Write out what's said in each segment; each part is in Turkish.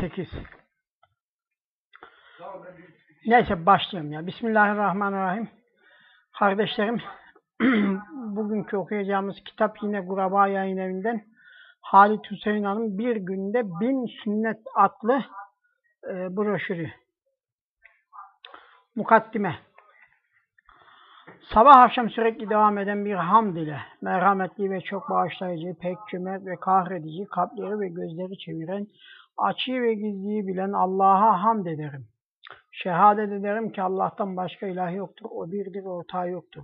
8. Neyse başlayalım ya. Bismillahirrahmanirrahim. Kardeşlerim, bugünkü okuyacağımız kitap yine Guraba Yayın Evi'nden Halit Hüseyin Hanım Bir Günde Bin Sünnet adlı e, broşürü. Mukaddime. Sabah akşam sürekli devam eden bir hamd ile merhametli ve çok bağışlayıcı, pek cömert ve kahredici, kalpleri ve gözleri çeviren, açıyı ve gizliyi bilen Allah'a hamd ederim. Şehadet ederim ki Allah'tan başka ilah yoktur, o birdir, ortağı yoktur.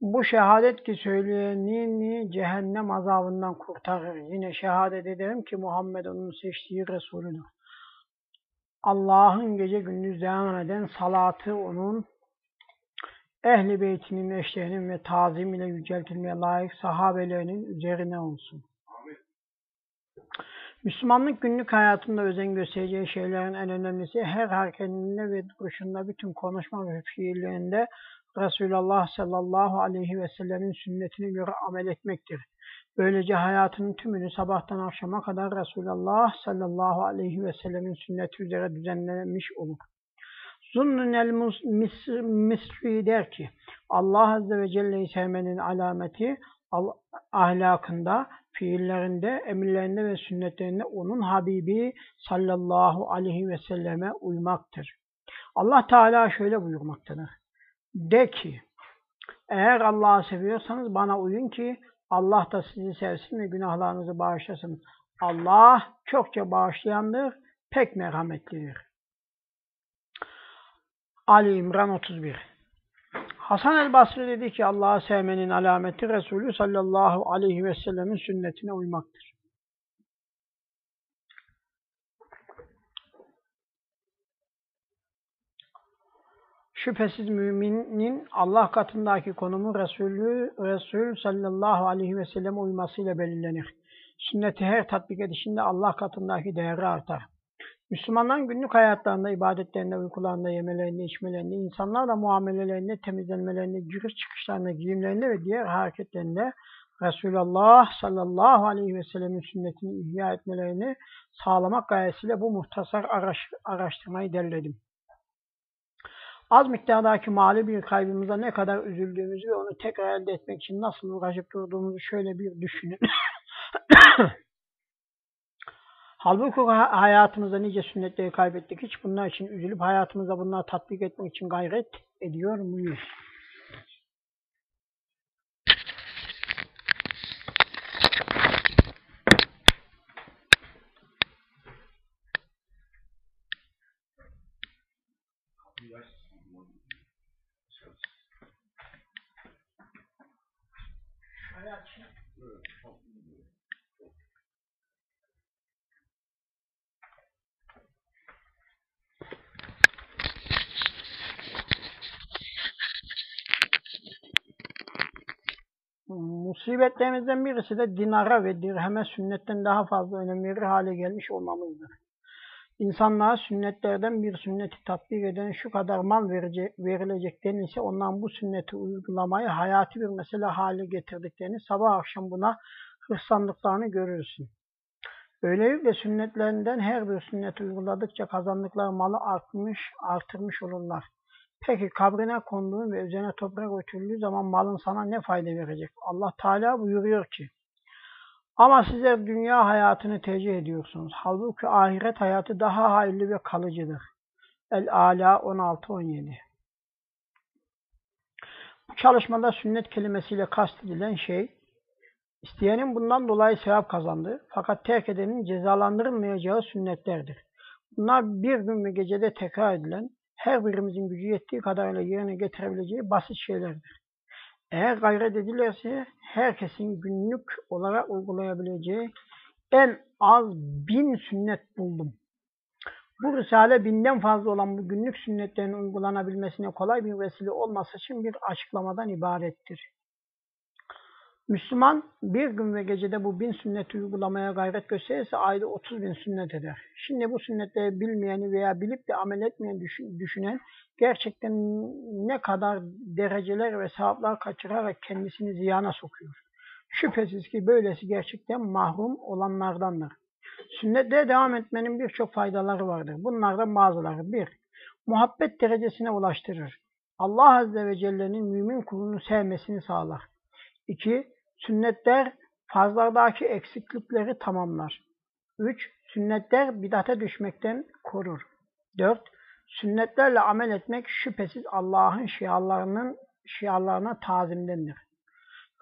Bu şehadet ki söyleyenini cehennem azabından kurtarır. Yine şehadet ederim ki Muhammed onun seçtiği Resulüdür. Allah'ın gece gündüz devam eden salatı onun ehli beytinin, eşlerinin ve tazim ile yüceltilmeye layık sahabelerinin üzerine olsun. Müslümanlık günlük hayatında özen göstereceği şeylerin en önemlisi her hareketinde ve duruşunda bütün konuşma ve fiillerinde Resulullah sallallahu aleyhi ve sellemin sünnetine göre amel etmektir. Böylece hayatının tümünü sabahtan akşama kadar Resulullah sallallahu aleyhi ve sellemin sünneti üzere düzenlenmiş olur. Zunnunel Misri der ki, Allah Azze ve Celle'yi sevmenin alameti ahlakında, fiillerinde, emirlerinde ve sünnetlerinde onun Habibi sallallahu aleyhi ve selleme uymaktır. Allah Teala şöyle buyurmaktadır. De ki, eğer Allah'ı seviyorsanız bana uyun ki Allah da sizi sevsin ve günahlarınızı bağışlasın. Allah çokça bağışlayandır, pek merhametlidir. Ali İmran 31 Hasan el-Basri dedi ki Allah'ı sevmenin alameti Resulü sallallahu aleyhi ve sellemin sünnetine uymaktır. Şüphesiz müminin Allah katındaki konumu Resulü, Resul sallallahu aleyhi ve sellem uymasıyla belirlenir. Sünneti her tatbik edişinde Allah katındaki değeri artar. Müslümanların günlük hayatlarında, ibadetlerinde, uykularında, yemelerinde, içmelerinde, insanlarla muamelelerinde, temizlenmelerinde, giriş çıkışlarında, giyimlerinde ve diğer hareketlerinde Resulullah sallallahu aleyhi ve sellemin sünnetini ihya etmelerini sağlamak gayesiyle bu muhtasar araş, araştırmayı derledim. Az miktardaki mali bir kaybımıza ne kadar üzüldüğümüzü ve onu tekrar elde etmek için nasıl uğraşıp durduğumuzu şöyle bir düşünün. Halbuki hayatımızda nice sünnetleri kaybettik. Hiç bunlar için üzülüp hayatımızda bunları tatbik etmek için gayret ediyor muyuz? Hayat Musibetlerimizden birisi de dinara ve dirheme sünnetten daha fazla önem verir hale gelmiş olmamızdır. İnsanlara sünnetlerden bir sünneti tatbik eden şu kadar mal verecek, verilecek denilse ondan bu sünneti uygulamayı hayati bir mesele hale getirdiklerini sabah akşam buna hırslandıklarını görürsün. Böylelikle sünnetlerinden her bir sünnet uyguladıkça kazandıkları malı artmış, artırmış olurlar. Peki kabrine konduğun ve üzerine toprak ötüldüğü zaman malın sana ne fayda verecek? Allah Teala buyuruyor ki ama sizler dünya hayatını tercih ediyorsunuz. Halbuki ahiret hayatı daha hayırlı ve kalıcıdır. El-Ala 16-17 Bu çalışmada sünnet kelimesiyle kastedilen şey, isteyenin bundan dolayı sevap kazandığı fakat terk edenin cezalandırılmayacağı sünnetlerdir. Bunlar bir gün ve gecede tekrar edilen, her birimizin gücü yettiği kadarıyla yerine getirebileceği basit şeylerdir. Eğer gayret edilirse herkesin günlük olarak uygulayabileceği en az bin sünnet buldum. Bu Risale binden fazla olan bu günlük sünnetlerin uygulanabilmesine kolay bir vesile olması için bir açıklamadan ibarettir. Müslüman bir gün ve gecede bu bin sünneti uygulamaya gayret gösterirse ayda 30 bin sünnet eder. Şimdi bu sünnetleri bilmeyeni veya bilip de amel etmeyen düşünen gerçekten ne kadar dereceler ve sevaplar kaçırarak kendisini ziyana sokuyor. Şüphesiz ki böylesi gerçekten mahrum olanlardandır. Sünnete devam etmenin birçok faydaları vardır. Bunlardan bazıları. Bir, muhabbet derecesine ulaştırır. Allah Azze ve Celle'nin mümin kulunu sevmesini sağlar. İki, sünnetler farzlardaki eksiklikleri tamamlar. Üç, sünnetler bidate düşmekten korur. Dört, sünnetlerle amel etmek şüphesiz Allah'ın şiarlarının şiarlarına tazimdendir.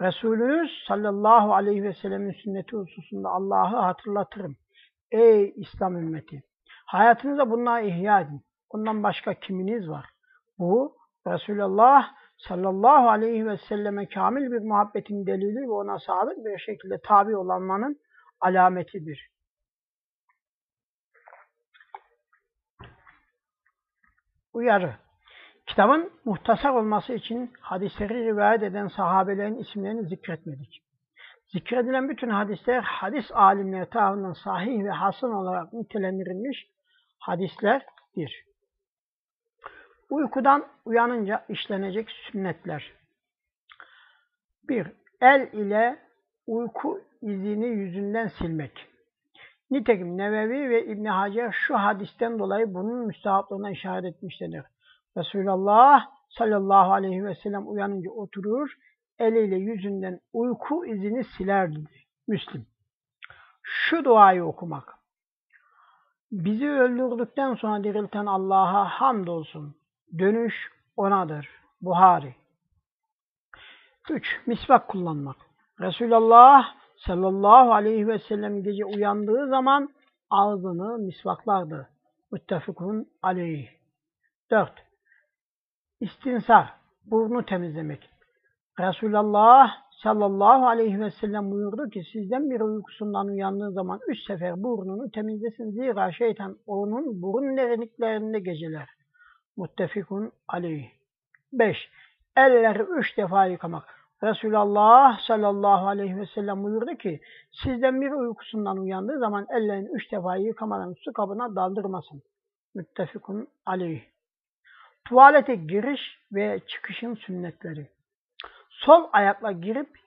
Resulünüz sallallahu aleyhi ve sellemin sünneti hususunda Allah'ı hatırlatırım. Ey İslam ümmeti! Hayatınıza bunları ihya edin. Bundan başka kiminiz var? Bu Resulullah sallallahu aleyhi ve selleme kamil bir muhabbetin delili ve ona sadık bir şekilde tabi olanmanın alametidir. Uyarı Kitabın muhtasar olması için hadisleri rivayet eden sahabelerin isimlerini zikretmedik. Zikredilen bütün hadisler hadis alimleri tarafından sahih ve hasan olarak nitelendirilmiş hadislerdir. Uykudan uyanınca işlenecek sünnetler. 1. El ile uyku izini yüzünden silmek. Nitekim Nevevi ve İbn Hacer şu hadisten dolayı bunun müstahaplığına işaret etmişlerdir. Resulullah sallallahu aleyhi ve sellem uyanınca oturur, eliyle yüzünden uyku izini silerdi. Müslim. Şu duayı okumak. Bizi öldürdükten sonra dirilten Allah'a hamdolsun. Dönüş onadır. Buhari. 3. Misvak kullanmak. Resulullah sallallahu aleyhi ve sellem gece uyandığı zaman ağzını misvaklardı. Müttefikun aleyh. 4. İstinsar, burnu temizlemek. Resulullah sallallahu aleyhi ve sellem buyurdu ki sizden biri uykusundan uyandığı zaman üç sefer burnunu temizlesin. Zira şeytan onun burun derinliklerinde geceler. Muttefikun aleyh. 5. Elleri üç defa yıkamak. Resulullah sallallahu aleyhi ve sellem buyurdu ki sizden biri uykusundan uyandığı zaman ellerini üç defa yıkamadan su kabına daldırmasın. Müttefikun aleyh. Tuvalete giriş ve çıkışın sünnetleri. Sol ayakla girip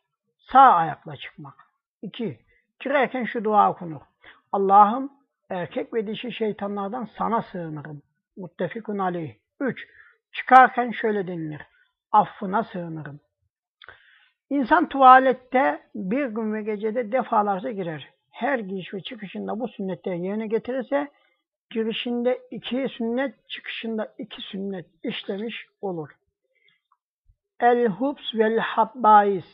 sağ ayakla çıkmak. 2. Girerken şu dua okunur. Allah'ım erkek ve dişi şeytanlardan sana sığınırım. Muttefikun aleyh. 3. Çıkarken şöyle denilir. Affına sığınırım. İnsan tuvalette bir gün ve gecede defalarca girer. Her giriş ve çıkışında bu sünnetleri yerine getirirse girişinde iki sünnet, çıkışında iki sünnet işlemiş olur. El-hubs vel habbais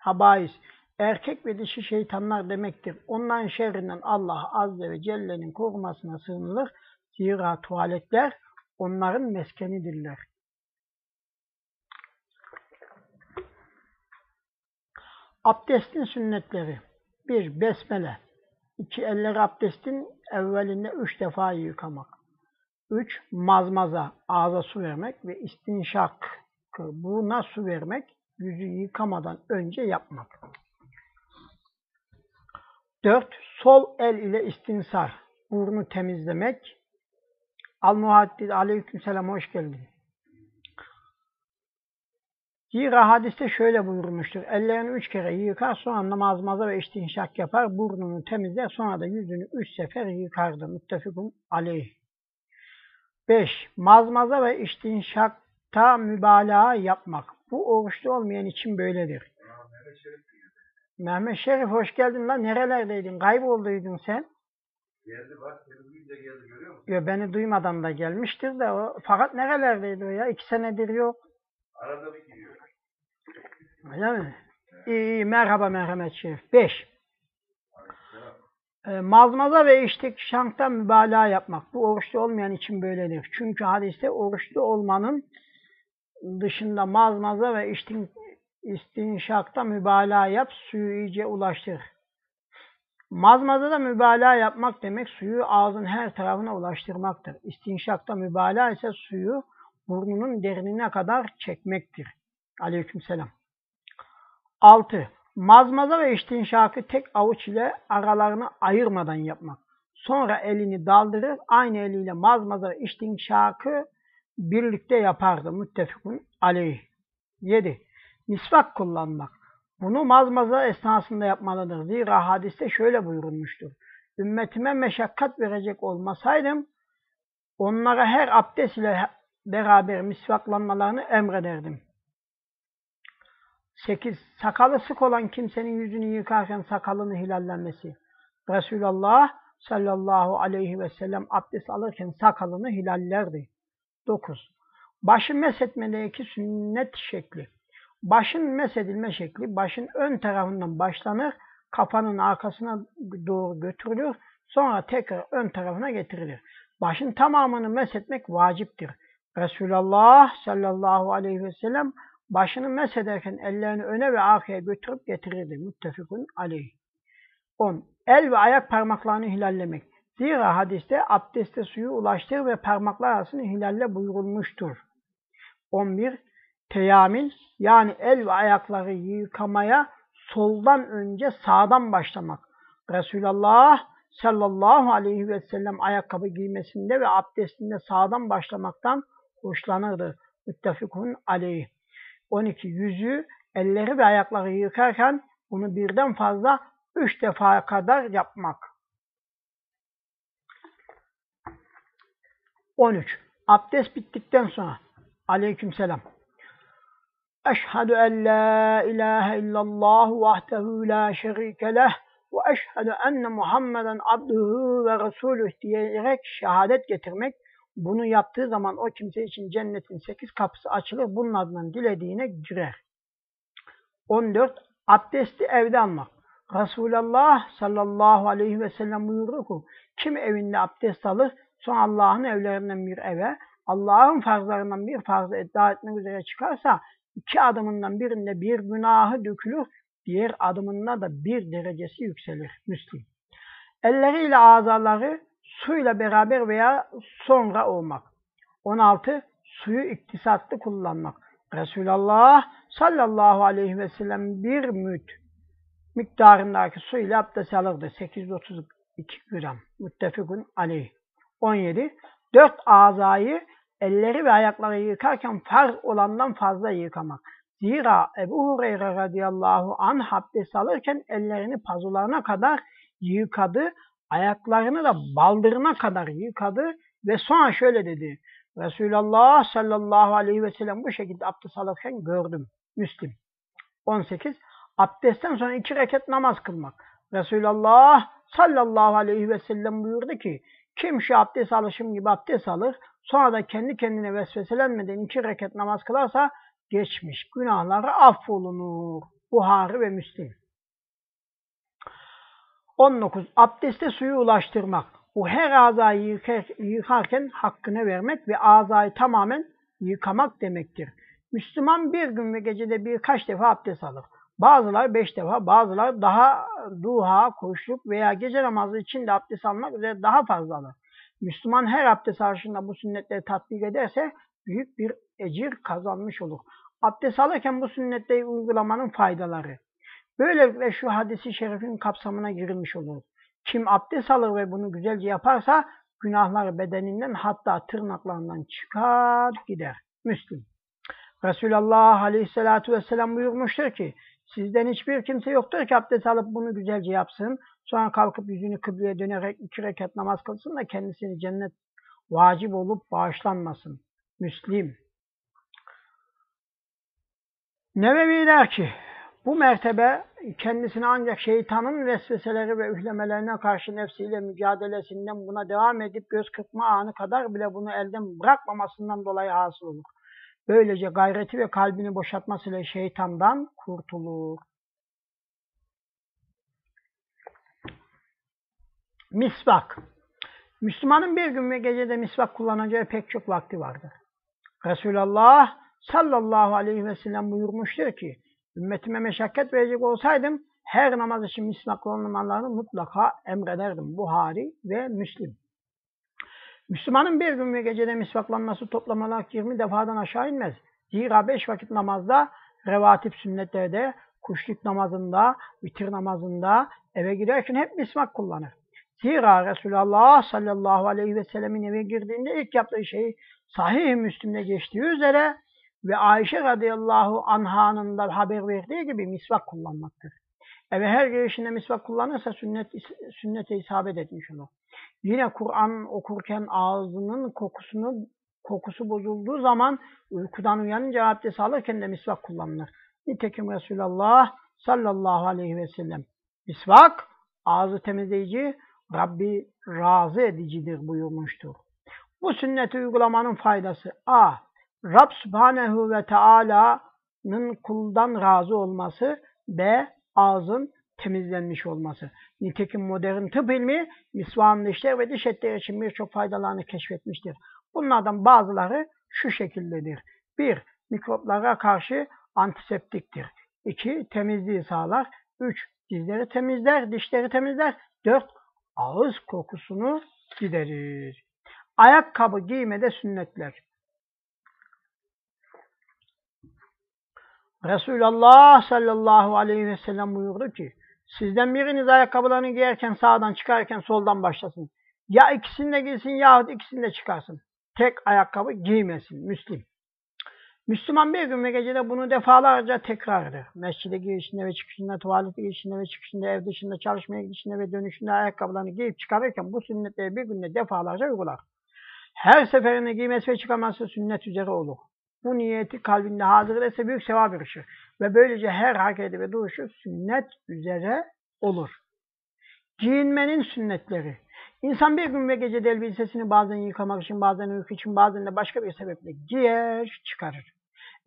habais erkek ve dişi şeytanlar demektir. Onların şerrinden Allah Azze ve Celle'nin korumasına sığınılır. Zira tuvaletler onların meskenidirler. Abdestin sünnetleri 1. Besmele İki eller abdestin evvelinde üç defa yıkamak. Üç, mazmaza, ağza su vermek ve istinşak, buna su vermek, yüzü yıkamadan önce yapmak. Dört, sol el ile istinsar, burnu temizlemek. Al-Muhaddid aleykümselam hoş geldin. Zira hadiste şöyle buyurmuştur. Ellerini üç kere yıkar, sonra namazmaza ve istinşak yapar, burnunu temizler, sonra da yüzünü üç sefer yıkardı. Müttefikun aleyh. 5. Mazmaza ve istinşakta mübalağa yapmak. Bu oruçlu olmayan için böyledir. Mehmet Şerif hoş geldin lan. Nerelerdeydin? Kaybolduydun sen. Geldi bak, duyunca geldi görüyor musun? Yo, beni duymadan da gelmiştir de o. Fakat nerelerdeydi o ya? İki senedir yok. Arada bir giriyor. Öyle mi? İyi, iyi. Merhaba Merhamet Şerif. 5. E, mazmaza ve iştikşankta mübalağa yapmak. Bu oruçlu olmayan için böyledir. Çünkü hadiste oruçlu olmanın dışında mazmaza ve iştin, istinşakta mübalağa yap, suyu iyice ulaştır. Mazmazada mübalağa yapmak demek suyu ağzın her tarafına ulaştırmaktır. İstinşakta mübalağa ise suyu burnunun derinine kadar çekmektir. Aleykümselam. 6. Mazmaza ve istinşakı tek avuç ile aralarını ayırmadan yapmak. Sonra elini daldırır, aynı eliyle mazmaza ve istinşakı birlikte yapardı. Müttefikun aleyh. 7. Misvak kullanmak. Bunu mazmaza esnasında yapmalıdır. Zira hadiste şöyle buyurulmuştur. ümmetime meşakkat verecek olmasaydım, onlara her abdest ile beraber misvaklanmalarını emrederdim. 8. Sakalı sık olan kimsenin yüzünü yıkarken sakalını hilallenmesi. Resulullah sallallahu aleyhi ve sellem abdest alırken sakalını hilallerdi. 9. Başı mesetmedeki sünnet şekli. Başın mesedilme şekli, başın ön tarafından başlanır, kafanın arkasına doğru götürülür, sonra tekrar ön tarafına getirilir. Başın tamamını mesetmek vaciptir. Resulullah sallallahu aleyhi ve sellem başını mesederken ellerini öne ve arkaya götürüp getirirdi. Müttefikun aleyh. 10. El ve ayak parmaklarını hilallemek. Zira hadiste abdeste suyu ulaştır ve parmaklar arasını hilalle buyurulmuştur. 11. Teyamil yani el ve ayakları yıkamaya soldan önce sağdan başlamak. Resulullah sallallahu aleyhi ve sellem ayakkabı giymesinde ve abdestinde sağdan başlamaktan hoşlanırdı. Müttefikun aleyh. 12. Yüzü, elleri ve ayakları yıkarken bunu birden fazla üç defa kadar yapmak. 13. Abdest bittikten sonra aleykümselam. Eşhedü en la ilahe illallah vahdehu la şerike leh ve eşhedü enne Muhammeden abduhu ve resuluh diyerek şehadet getirmek bunu yaptığı zaman o kimse için cennetin sekiz kapısı açılır. Bunun adından dilediğine girer. 14. Abdesti evde almak. Resulullah sallallahu aleyhi ve sellem buyurdu ki kim evinde abdest alır sonra Allah'ın evlerinden bir eve Allah'ın farzlarından bir farzı iddia etmek üzere çıkarsa iki adımından birinde bir günahı dökülür, diğer adımında da bir derecesi yükselir. Müslim. Elleriyle azaları suyla beraber veya sonra olmak. 16. Suyu iktisatlı kullanmak. Resulullah sallallahu aleyhi ve sellem bir müt miktarındaki su ile abdest alırdı. 832 gram. Müttefikun aleyh. 17. Dört azayı elleri ve ayakları yıkarken farz olandan fazla yıkamak. Zira Ebu Hureyre radıyallahu anh abdest alırken ellerini pazularına kadar yıkadı, ayaklarını da baldırına kadar yıkadı ve sonra şöyle dedi. Resulullah sallallahu aleyhi ve sellem bu şekilde abdest alırken gördüm. Müslim. 18. Abdestten sonra iki rekat namaz kılmak. Resulullah sallallahu aleyhi ve sellem buyurdu ki kim şu abdest alışım gibi abdest alır sonra da kendi kendine vesveselenmeden iki rekat namaz kılarsa geçmiş günahları affolunur. Buhari ve Müslim. 19. Abdeste suyu ulaştırmak. Bu her azayı yıkarken hakkını vermek ve azayı tamamen yıkamak demektir. Müslüman bir gün ve gecede birkaç defa abdest alır. Bazıları beş defa, bazıları daha duha, kuşluk veya gece namazı için de abdest almak üzere daha fazla alır. Müslüman her abdest alışında bu sünnetleri tatbik ederse büyük bir ecir kazanmış olur. Abdest alırken bu sünnetleri uygulamanın faydaları. Böylelikle şu hadisi şerifin kapsamına girilmiş olur. Kim abdest alır ve bunu güzelce yaparsa günahları bedeninden hatta tırnaklarından çıkar gider. Müslüm. Resulullah Aleyhisselatü Vesselam buyurmuştur ki sizden hiçbir kimse yoktur ki abdest alıp bunu güzelce yapsın. Sonra kalkıp yüzünü kıbleye dönerek iki rekat namaz kılsın da kendisini cennet vacip olup bağışlanmasın. Müslim. Nevevi der ki bu mertebe kendisine ancak şeytanın vesveseleri ve üflemelerine karşı nefsiyle mücadelesinden buna devam edip göz kırpma anı kadar bile bunu elden bırakmamasından dolayı hasıl olur. Böylece gayreti ve kalbini boşaltmasıyla şeytandan kurtulur. Misvak. Müslümanın bir gün ve gecede misvak kullanacağı pek çok vakti vardır. Resulullah sallallahu aleyhi ve sellem buyurmuştur ki, ümmetime meşakkat verecek olsaydım, her namaz için misvak kullanmalarını mutlaka emrederdim. Buhari ve Müslim. Müslümanın bir gün ve gecede misvaklanması toplam olarak 20 defadan aşağı inmez. Zira beş vakit namazda, revatip sünnetlerde, kuşluk namazında, vitir namazında, eve girerken hep misvak kullanır. Zira Resulullah sallallahu aleyhi ve sellemin eve girdiğinde ilk yaptığı şey sahih-i Müslim'de geçtiği üzere ve Ayşe radıyallahu anhanın da haber verdiği gibi misvak kullanmaktır. Eve her girişinde misvak kullanırsa sünnet, sünnete isabet etmiş olur. Yine Kur'an okurken ağzının kokusunu kokusu bozulduğu zaman uykudan uyanınca abdest alırken de misvak kullanılır. Nitekim Resulullah sallallahu aleyhi ve sellem misvak ağzı temizleyici, Rabbi razı edicidir buyurmuştur. Bu sünneti uygulamanın faydası A. Rab Subhanehu ve Teala'nın kuldan razı olması B. Ağzın temizlenmiş olması. Nitekim modern tıp ilmi misvağın dişler ve diş etleri için birçok faydalarını keşfetmiştir. Bunlardan bazıları şu şekildedir. 1. Mikroplara karşı antiseptiktir. 2. Temizliği sağlar. 3. Dizleri temizler, dişleri temizler. 4. Ağız kokusunu giderir. Ayakkabı giymede sünnetler. Resulullah sallallahu aleyhi ve sellem buyurdu ki, sizden biriniz ayakkabılarını giyerken sağdan çıkarken soldan başlasın. Ya ikisini de giysin yahut ikisini de çıkarsın. Tek ayakkabı giymesin. Müslim. Müslüman bir gün ve gecede bunu defalarca tekrar eder. Mescide girişinde ve çıkışında, tuvalete girişinde ve çıkışında, ev dışında, çalışmaya gidişinde ve dönüşünde ayakkabılarını giyip çıkarırken bu sünnetleri bir günde defalarca uygular. Her seferinde giymesi ve çıkarması sünnet üzere olur. Bu niyeti kalbinde hazır ise büyük sevap erişir. Ve böylece her hareketi ve duruşu sünnet üzere olur. Giyinmenin sünnetleri. İnsan bir gün ve gece elbisesini bazen yıkamak için, bazen uyku için, bazen de başka bir sebeple giyer, çıkarır.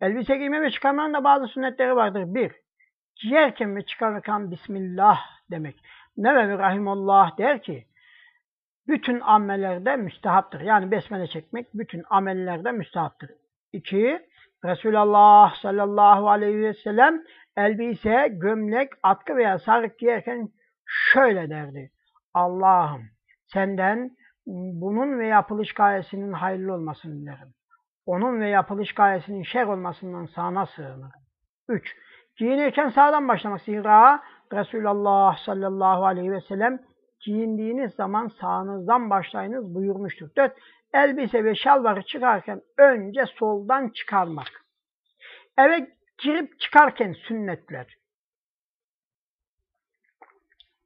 Elbise giyme ve çıkarmanın da bazı sünnetleri vardır. Bir, giyerken ve çıkarırken Bismillah demek. Nevevi Rahimullah der ki, bütün amellerde müstehaptır. Yani besmele çekmek bütün amellerde müstehaptır. İki, Resulullah sallallahu aleyhi ve sellem elbise, gömlek, atkı veya sarık giyerken şöyle derdi. Allah'ım senden bunun ve yapılış gayesinin hayırlı olmasını dilerim. Onun ve yapılış gayesinin şer olmasından sana sığınırım. 3. Giyinirken sağdan başlamak. Zira Resulullah sallallahu aleyhi ve sellem giyindiğiniz zaman sağınızdan başlayınız buyurmuştur. 4. Elbise ve şalvarı çıkarken önce soldan çıkarmak. Eve girip çıkarken sünnetler.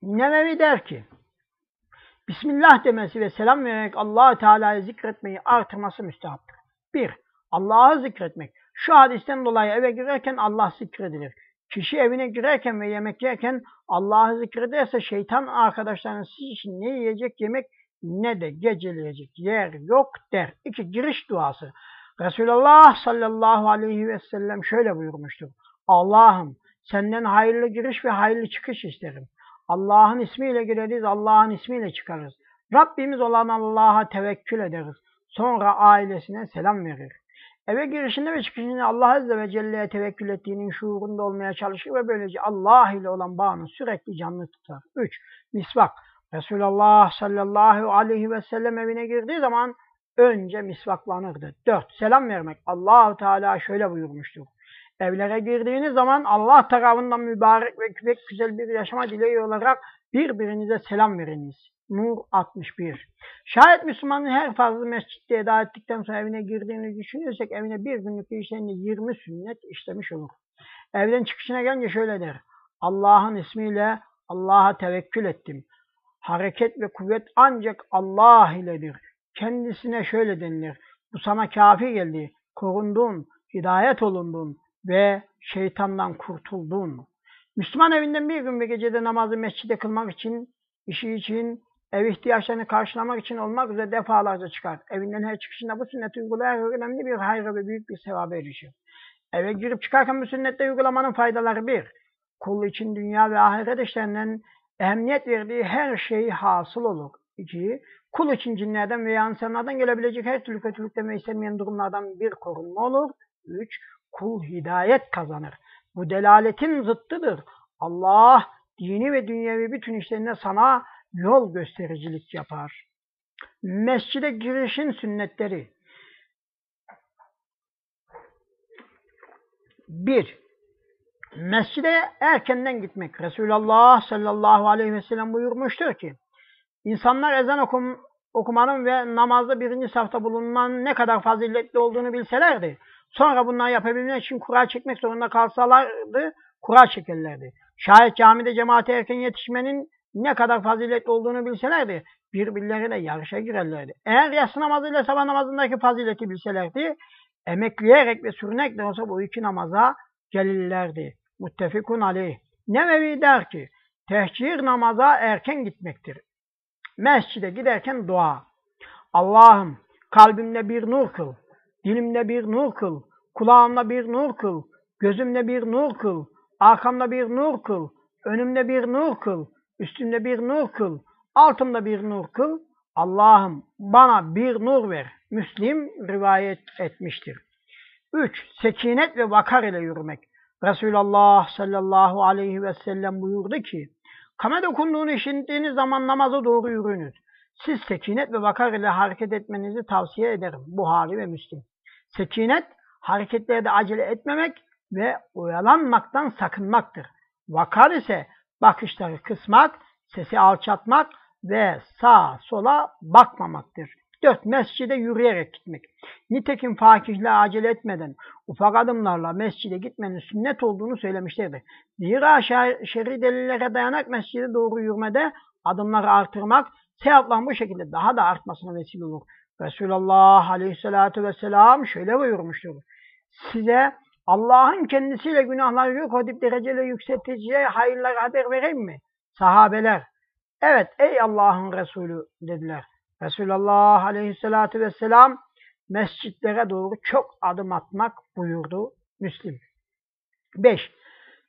Nevevi der ki, Bismillah demesi ve selam vererek allah Teala'yı zikretmeyi artırması müstehaptır. 1. Allah'ı zikretmek. Şu hadisten dolayı eve girerken Allah zikredilir. Kişi evine girerken ve yemek yerken Allah'ı zikrederse şeytan arkadaşlarının siz için ne yiyecek yemek ne de geceleyecek yer yok der. 2. Giriş duası. Resulullah sallallahu aleyhi ve sellem şöyle buyurmuştur. Allah'ım senden hayırlı giriş ve hayırlı çıkış isterim. Allah'ın ismiyle gireriz, Allah'ın ismiyle çıkarız. Rabbimiz olan Allah'a tevekkül ederiz. Sonra ailesine selam verir. Eve girişinde ve çıkışında Allah Azze ve Celle'ye tevekkül ettiğinin şuurunda olmaya çalışır ve böylece Allah ile olan bağını sürekli canlı tutar. 3. Misvak. Resulullah sallallahu aleyhi ve sellem evine girdiği zaman önce misvaklanırdı. 4. Selam vermek. Allahu Teala şöyle buyurmuştur. Evlere girdiğiniz zaman Allah tarafından mübarek ve pek güzel bir yaşama dileği olarak birbirinize selam veriniz. Nur 61. Şayet Müslümanın her fazla mescitte eda ettikten sonra evine girdiğini düşünürsek evine bir günlük işlerinde 20 sünnet işlemiş olur. Evden çıkışına gelince şöyle der. Allah'ın ismiyle Allah'a tevekkül ettim. Hareket ve kuvvet ancak Allah iledir. Kendisine şöyle denilir. Bu sana kafi geldi. Korundun, hidayet olundun ve şeytandan kurtuldun. Müslüman evinden bir gün ve gecede namazı mescide kılmak için, işi için, ev ihtiyaçlarını karşılamak için olmak üzere defalarca çıkar. Evinden her çıkışında bu sünneti uygulayarak önemli bir hayra ve büyük bir sevaba erişir. Eve girip çıkarken bu sünnette uygulamanın faydaları bir, kul için dünya ve ahiret işlerinden ehemmiyet verdiği her şey hasıl olur. İki, kul için cinlerden veya insanlardan gelebilecek her türlü kötülükten ve istenmeyen durumlardan bir korunma olur. Üç, kul hidayet kazanır. Bu delaletin zıttıdır. Allah dini ve dünyevi bütün işlerinde sana yol göstericilik yapar. Mescide girişin sünnetleri. Bir, mescide erkenden gitmek. Resulullah sallallahu aleyhi ve sellem buyurmuştur ki, insanlar ezan okum, okumanın ve namazda birinci safta bulunmanın ne kadar faziletli olduğunu bilselerdi, Sonra bunları yapabilmek için kura çekmek zorunda kalsalardı, kura çekerlerdi. Şayet camide cemaate erken yetişmenin ne kadar faziletli olduğunu bilselerdi, birbirleriyle yarışa girerlerdi. Eğer yatsı namazıyla sabah namazındaki fazileti bilselerdi, emekleyerek ve sürünek de olsa bu iki namaza gelirlerdi. Muttefikun aleyh. Nevevi der ki, tehcir namaza erken gitmektir. Mescide giderken dua. Allah'ım kalbimde bir nur kıl, dilimde bir nur kıl, kulağımda bir nur kıl, gözümde bir nur kıl, arkamda bir nur kıl, önümde bir nur kıl, üstümde bir nur kıl, altımda bir nur kıl. Allah'ım bana bir nur ver. Müslim rivayet etmiştir. 3. Sekinet ve vakar ile yürümek. Resulullah sallallahu aleyhi ve sellem buyurdu ki, Kame dokunduğunu işittiğiniz zaman namaza doğru yürüyünüz. Siz sekinet ve vakar ile hareket etmenizi tavsiye ederim. Buhari ve Müslim. Sekinet, hareketlerde acele etmemek ve oyalanmaktan sakınmaktır. Vakar ise bakışları kısmak, sesi alçatmak ve sağa sola bakmamaktır. Dört, mescide yürüyerek gitmek. Nitekim fakihler acele etmeden ufak adımlarla mescide gitmenin sünnet olduğunu söylemişlerdi. Zira şer'i delillere dayanak mescide doğru yürümede adımları artırmak sevapların bu şekilde daha da artmasına vesile olur. Resulullah aleyhissalatu vesselam şöyle buyurmuştur. Size Allah'ın kendisiyle günahları yok edip dereceyle yükselteceği hayırlara haber vereyim mi? Sahabeler, evet ey Allah'ın Resulü dediler. Resulullah aleyhissalatu vesselam mescitlere doğru çok adım atmak buyurdu Müslim. 5.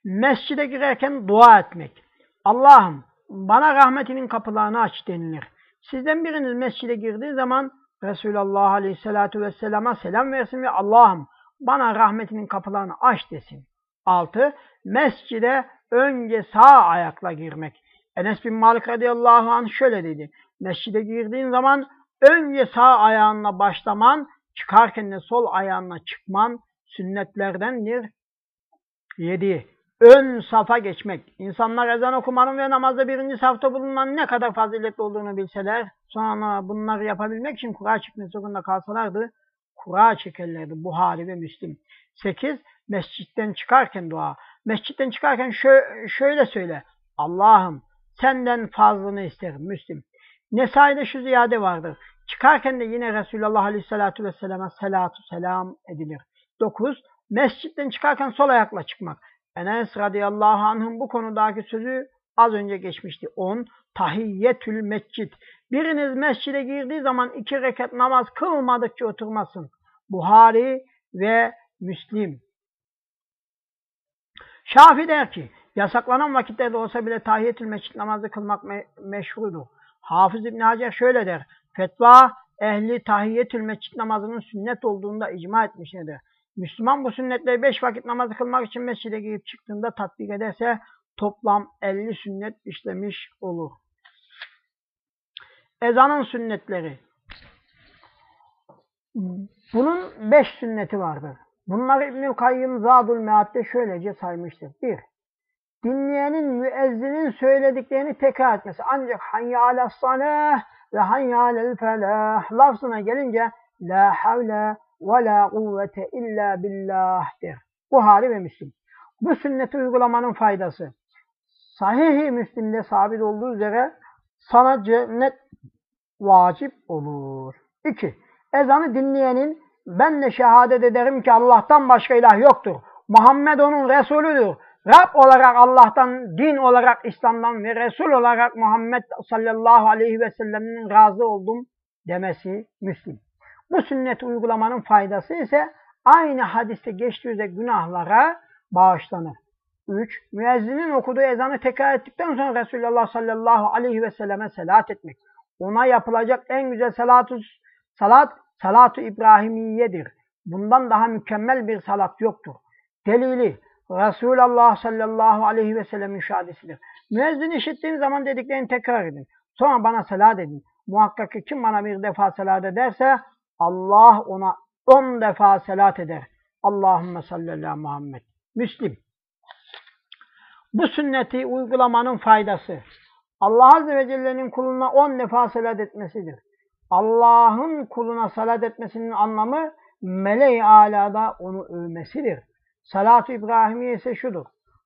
Mescide girerken dua etmek. Allah'ım bana rahmetinin kapılarını aç denilir. Sizden biriniz mescide girdiği zaman Resulullah aleyhissalatu vesselama selam versin ve Allah'ım bana rahmetinin kapılarını aç desin. 6. Mescide önce sağ ayakla girmek. Enes bin Malik radıyallahu anh şöyle dedi. Mescide girdiğin zaman önce sağ ayağınla başlaman, çıkarken de sol ayağınla çıkman sünnetlerdendir. 7. Ön safa geçmek. İnsanlar ezan okumanın ve namazda birinci safta bulunan ne kadar faziletli olduğunu bilseler, sonra bunları yapabilmek için kura çekmek zorunda kalsalardı, kura çekerlerdi Buhari ve Müslim. 8. Mescitten çıkarken dua. Mescitten çıkarken şö şöyle söyle. Allah'ım senden fazlını isterim. Müslim. Nesai'de şu ziyade vardır. Çıkarken de yine Resulullah Aleyhisselatü Vesselam'a salatu selam edilir. 9. Mescitten çıkarken sol ayakla çıkmak. Enes radıyallahu anh'ın bu konudaki sözü az önce geçmişti. 10. Tahiyyetül mescid. Biriniz mescide girdiği zaman iki rekat namaz kılmadıkça oturmasın. Buhari ve Müslim. Şafi der ki, yasaklanan vakitlerde olsa bile tahiyyetül mescid namazı kılmak me meşrudur. Hafız İbn Hacer şöyle der, fetva ehli tahiyyetül mescid namazının sünnet olduğunda icma etmişlerdir. Müslüman bu sünnetleri beş vakit namazı kılmak için mescide girip çıktığında tatbik ederse toplam 50 sünnet işlemiş olur. Ezanın sünnetleri. Bunun beş sünneti vardır. Bunları İbn-i Kayyım Zadul Mead'de şöylece saymıştır. Bir, dinleyenin müezzinin söylediklerini tekrar etmesi. Ancak hayya alel salah ve hayya alel felah lafzına gelince la havle ve la kuvvete illa billah'tir. Buhari ve Müslim. Bu sünneti uygulamanın faydası. Sahih-i Müslim'de sabit olduğu üzere sana cennet vacip olur. 2. Ezanı dinleyenin ben de şehadet ederim ki Allah'tan başka ilah yoktur. Muhammed onun Resulüdür. Rab olarak Allah'tan, din olarak İslam'dan ve Resul olarak Muhammed sallallahu aleyhi ve sellem'in razı oldum demesi Müslim. Bu sünneti uygulamanın faydası ise aynı hadiste geçtiği üzere günahlara bağışlanır. 3. Müezzinin okuduğu ezanı tekrar ettikten sonra Resulullah sallallahu aleyhi ve selleme salat etmek. Ona yapılacak en güzel salatu, salat, salatu İbrahimiyedir. Bundan daha mükemmel bir salat yoktur. Delili, Resulullah sallallahu aleyhi ve sellemin şahadesidir. Müezzin işittiğiniz zaman dediklerini tekrar edin. Sonra bana salat edin. Muhakkak ki kim bana bir defa salat ederse Allah ona on defa salat eder. Allahümme sallallahu Muhammed. Müslim. Bu sünneti uygulamanın faydası Allah Azze ve Celle'nin kuluna on defa salat etmesidir. Allah'ın kuluna salat etmesinin anlamı meleği alada onu övmesidir. Salat-ı İbrahimiye ise şudur.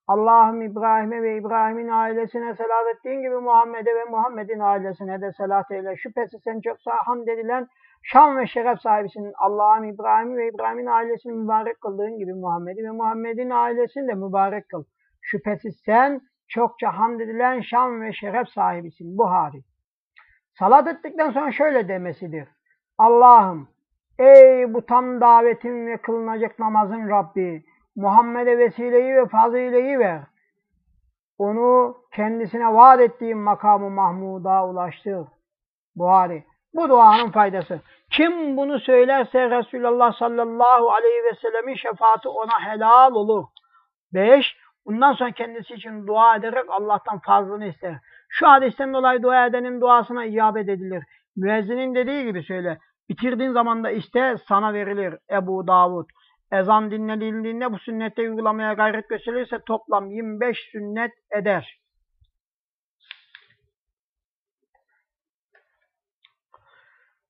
Allah'ım İbrahim'e ve İbrahim'in ailesine selat ettiğin gibi Muhammed'e ve Muhammed'in ailesine de selat eyle. Şüphesiz sen çok hamd edilen şan ve şeref sahibisin. Allah'ım İbrahim ve İbrahim'in ailesini mübarek kıldığın gibi Muhammed'i ve Muhammed'in ailesini de mübarek kıl. Şüphesiz sen çokça hamd edilen şan ve şeref sahibisin. Buhari. Salat ettikten sonra şöyle demesidir. Allah'ım ey bu tam davetin ve kılınacak namazın Rabbi Muhammed'e vesileyi ve fazileyi ver. Onu kendisine vaat ettiğim makamı Mahmud'a ulaştır. Buhari. Bu duanın faydası. Kim bunu söylerse Resulullah sallallahu aleyhi ve sellemin şefaati ona helal olur. 5. Bundan sonra kendisi için dua ederek Allah'tan fazlını ister. Şu hadisten dolayı dua edenin duasına icabet edilir. Müezzinin dediği gibi söyle. Bitirdiğin zaman da iste sana verilir. Ebu Davud. Ezan dinlenildiğinde bu sünnette uygulamaya gayret gösterilirse toplam 25 sünnet eder.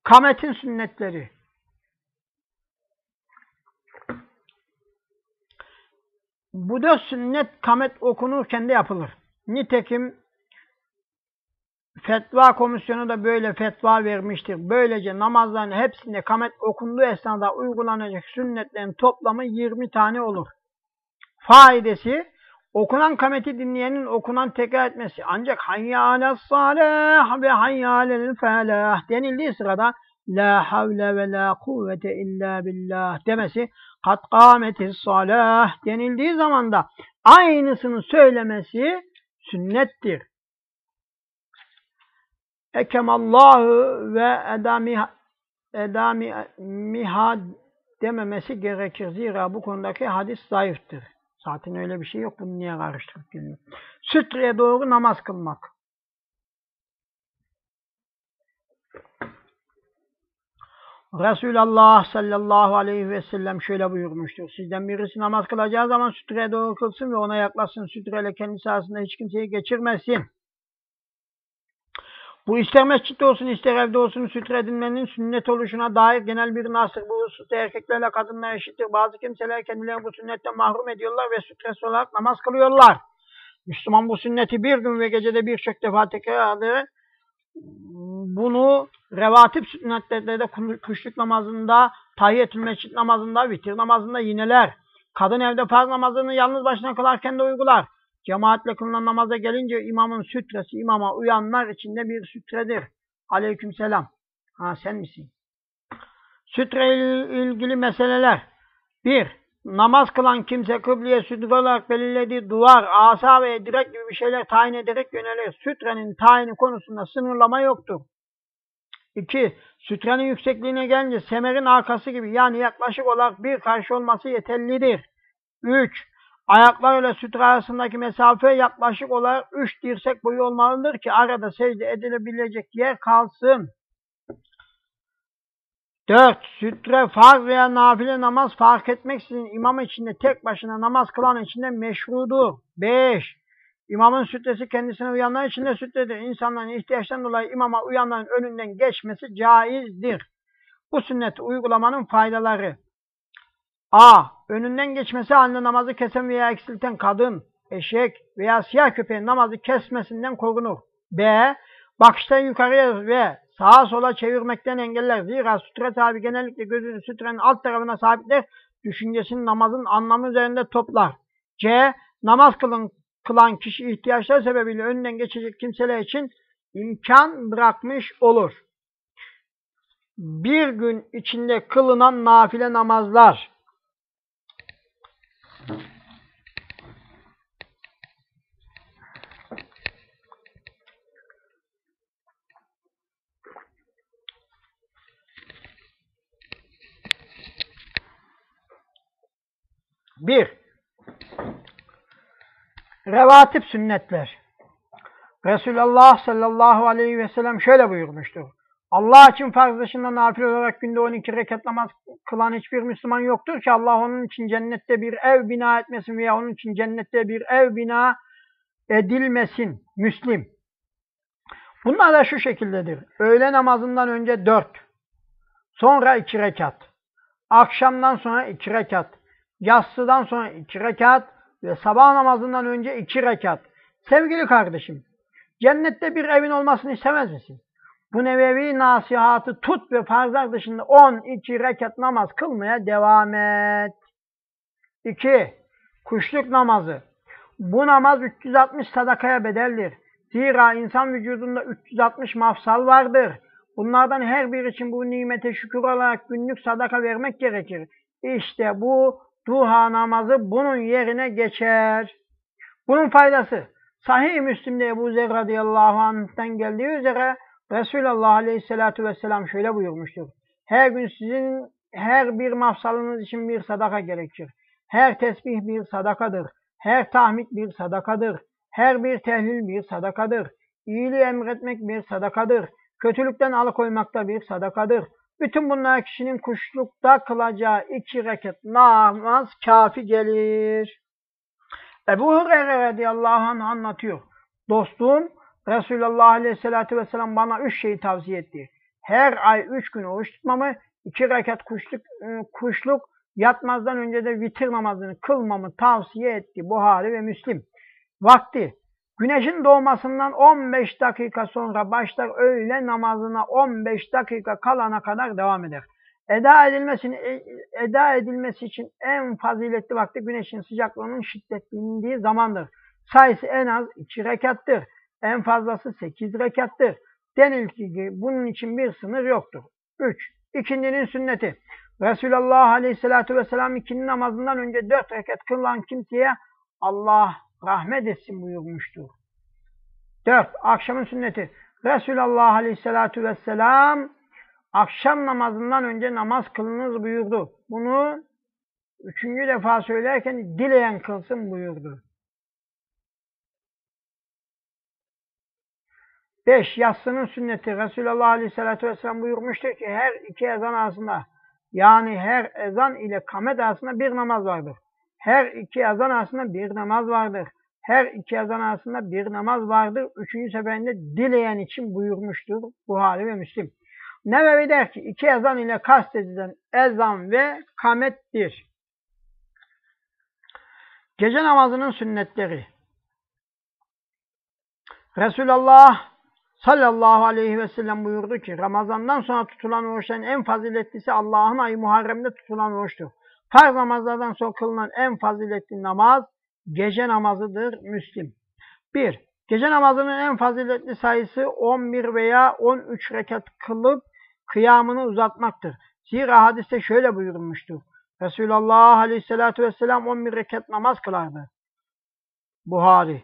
Kametin sünnetleri. Bu da sünnet kamet okunurken de yapılır. Nitekim Fetva komisyonu da böyle fetva vermiştir. Böylece namazların hepsinde kamet okunduğu esnada uygulanacak sünnetlerin toplamı 20 tane olur. Faidesi okunan kameti dinleyenin okunan tekrar etmesi. Ancak hayya alel salih ve hayya alel felah denildiği sırada la havle ve la kuvvete illa billah demesi kat kâmetis salah denildiği zaman da aynısını söylemesi sünnettir. Ekemallahu ve edami edami mihad dememesi gerekir. Zira bu konudaki hadis zayıftır. Zaten öyle bir şey yok. Bunu niye karıştırıp geliyor? Sütreye doğru namaz kılmak. Resulullah sallallahu aleyhi ve sellem şöyle buyurmuştur. Sizden birisi namaz kılacağı zaman sütreye doğru kılsın ve ona yaklaşsın. Sütreyle kendisi arasında hiç kimseyi geçirmesin. Bu ister mescitte olsun ister evde olsun sütre edinmenin sünnet oluşuna dair genel bir nasır. Bu hususta erkeklerle kadınlar eşittir. Bazı kimseler kendilerini bu sünnetten mahrum ediyorlar ve sütresi olarak namaz kılıyorlar. Müslüman bu sünneti bir gün ve gecede birçok defa tekrar. Bunu revatip sünnetlerde de kuşluk namazında, tahiyyetül mescid namazında, vitir namazında yineler. Kadın evde farz namazını yalnız başına kılarken de uygular. Cemaatle kılınan namaza gelince imamın sütresi imama uyanlar içinde bir sütredir. Aleyküm selam. Ha sen misin? Sütre ilgili meseleler. Bir, namaz kılan kimse kıbleye sütre olarak belirlediği duvar, asa ve direk gibi bir şeyler tayin ederek yönelir. Sütrenin tayini konusunda sınırlama yoktur. İki, sütrenin yüksekliğine gelince semerin arkası gibi yani yaklaşık olarak bir karşı olması yeterlidir. Üç, Ayaklar ile sütre arasındaki mesafe yaklaşık olarak 3 dirsek boyu olmalıdır ki arada secde edilebilecek yer kalsın. 4. Sütre farz veya nafile namaz fark etmeksizin imam içinde tek başına namaz kılan içinde meşrudur. 5. İmamın sütresi kendisine uyanlar içinde sütredir. İnsanların ihtiyaçtan dolayı imama uyanların önünden geçmesi caizdir. Bu sünneti uygulamanın faydaları. A. Önünden geçmesi halinde namazı kesen veya eksilten kadın, eşek veya siyah köpeğin namazı kesmesinden korunur. B. Bakıştan yukarıya ve sağa sola çevirmekten engeller. Zira sütre sahibi genellikle gözünü sütrenin alt tarafına sabitler, düşüncesini namazın anlamı üzerinde toplar. C. Namaz kılın, kılan kişi ihtiyaçlar sebebiyle önünden geçecek kimseler için imkan bırakmış olur. Bir gün içinde kılınan nafile namazlar Bir, revatip sünnetler. Resulullah sallallahu aleyhi ve sellem şöyle buyurmuştur. Allah için farz dışında nafile olarak günde 12 rekat namaz kılan hiçbir Müslüman yoktur ki Allah onun için cennette bir ev bina etmesin veya onun için cennette bir ev bina edilmesin. Müslim. Bunlar da şu şekildedir. Öğle namazından önce 4, sonra 2 rekat, akşamdan sonra 2 rekat, yatsıdan sonra 2 rekat, ve sabah namazından önce iki rekat. Sevgili kardeşim, cennette bir evin olmasını istemez misin? Bu nebevi nasihatı tut ve farzlar dışında 12 rekat namaz kılmaya devam et. 2. Kuşluk namazı. Bu namaz 360 sadakaya bedeldir. Zira insan vücudunda 360 mafsal vardır. Bunlardan her bir için bu nimete şükür olarak günlük sadaka vermek gerekir. İşte bu duha namazı bunun yerine geçer. Bunun faydası. Sahih-i Müslim'de Ebu Zer radıyallahu anh'tan geldiği üzere Resulullah aleyhissalatu vesselam şöyle buyurmuştur. Her gün sizin her bir mafsalınız için bir sadaka gerekir. Her tesbih bir sadakadır. Her tahmid bir sadakadır. Her bir tehlil bir sadakadır. İyiliği emretmek bir sadakadır. Kötülükten alıkoymak da bir sadakadır. Bütün bunlar kişinin kuşlukta kılacağı iki rekat namaz kafi gelir. Ebu Hureyre radıyallahu anh anlatıyor. Dostum Resulullah aleyhissalatü vesselam bana üç şeyi tavsiye etti. Her ay üç gün oruç tutmamı, iki rekat kuşluk, kuşluk yatmazdan önce de vitir namazını kılmamı tavsiye etti. Buhari ve Müslim. Vakti. Güneşin doğmasından 15 dakika sonra başlar öğle namazına 15 dakika kalana kadar devam eder. Eda edilmesini eda edilmesi için en faziletli vakti güneşin sıcaklığının şiddetlendiği zamandır. Sayısı en az 2 rekattır. En fazlası 8 rekattır. Denil ki bunun için bir sınır yoktur. 3. İkindinin sünneti. Resulullah Aleyhisselatü Vesselam ikindi namazından önce 4 rekat kılan kimseye Allah rahmet etsin buyurmuştur. 4. Akşamın sünneti. Resulullah Aleyhisselatü Vesselam akşam namazından önce namaz kılınız buyurdu. Bunu üçüncü defa söylerken dileyen kılsın buyurdu. 5. Yatsının sünneti. Resulullah Aleyhisselatü Vesselam buyurmuştur ki her iki ezan arasında yani her ezan ile kamet arasında bir namaz vardır. Her iki ezan arasında bir namaz vardır. Her iki ezan arasında bir namaz vardır. Üçüncü seferinde dileyen için buyurmuştur Buhari ve Müslim. Nevevi der ki iki ezan ile kastedilen ezan ve kamettir. Gece namazının sünnetleri. Resulullah sallallahu aleyhi ve sellem buyurdu ki Ramazandan sonra tutulan oruçların en faziletlisi Allah'ın ayı Muharrem'de tutulan oruçtur. Farz namazlardan sonra kılınan en faziletli namaz gece namazıdır Müslim. 1. Gece namazının en faziletli sayısı 11 veya 13 rekat kılıp kıyamını uzatmaktır. Zira hadiste şöyle buyurulmuştur. Resulullah Aleyhisselatü Vesselam 11 rekat namaz kılardı. Buhari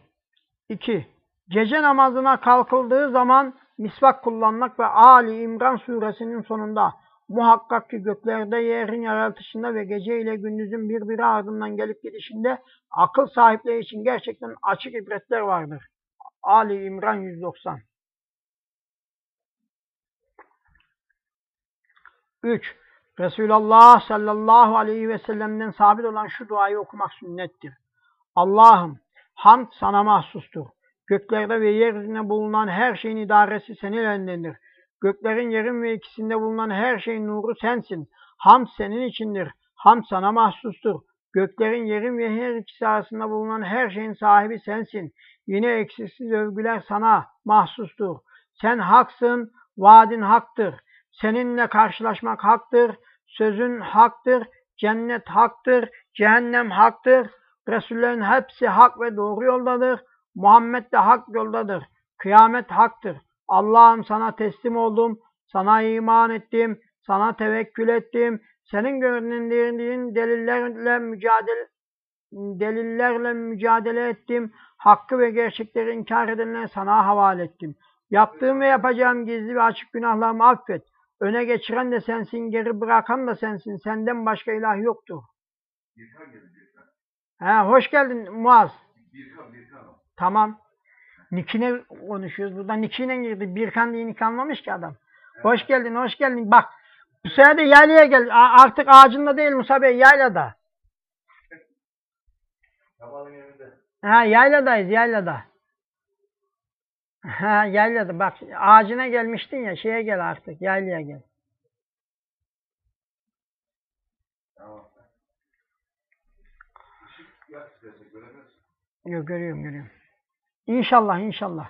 2. Gece namazına kalkıldığı zaman misvak kullanmak ve Ali İmran suresinin sonunda muhakkak ki göklerde yerin yaratışında ve gece ile gündüzün birbiri ardından gelip gidişinde akıl sahipleri için gerçekten açık ibretler vardır. Ali İmran 190 3. Resulullah sallallahu aleyhi ve sellem'den sabit olan şu duayı okumak sünnettir. Allah'ım hamd sana mahsustur. Göklerde ve yeryüzünde bulunan her şeyin idaresi senin elindedir. Göklerin, yerin ve ikisinde bulunan her şeyin nuru sensin. Hamd senin içindir. Hamd sana mahsustur. Göklerin, yerin ve her ikisi arasında bulunan her şeyin sahibi sensin. Yine eksiksiz övgüler sana mahsustur. Sen haksın, vaadin haktır. Seninle karşılaşmak haktır. Sözün haktır. Cennet haktır. Cehennem haktır. Resullerin hepsi hak ve doğru yoldadır. Muhammed de hak yoldadır. Kıyamet haktır. Allah'ım sana teslim oldum. Sana iman ettim. Sana tevekkül ettim. Senin gönderdiğin delillerle mücadele delillerle mücadele ettim. Hakkı ve gerçekleri inkar edenleri sana havale ettim. Yaptığım ve yapacağım gizli ve açık günahlarımı affet. Öne geçiren de sensin, geri bırakan da sensin. Senden başka ilah yoktur. Birkan geldi Birkan. He, hoş geldin Muaz. Birkan, Birkan. Tamam. Nikine konuşuyoruz. Burada Niki'yle girdi. Birkan diye nik almamış ki adam. Hoş geldin, hoş geldin. Bak, bu sefer de yaylaya gel. Artık ağacında değil Musa Bey, yaylada. Ha, yayladayız, yaylada. Ha, yaylada. Bak, ağacına gelmiştin ya, şeye gel artık, yaylaya gel. Tamam. Yok görüyorum görüyorum. İnşallah inşallah.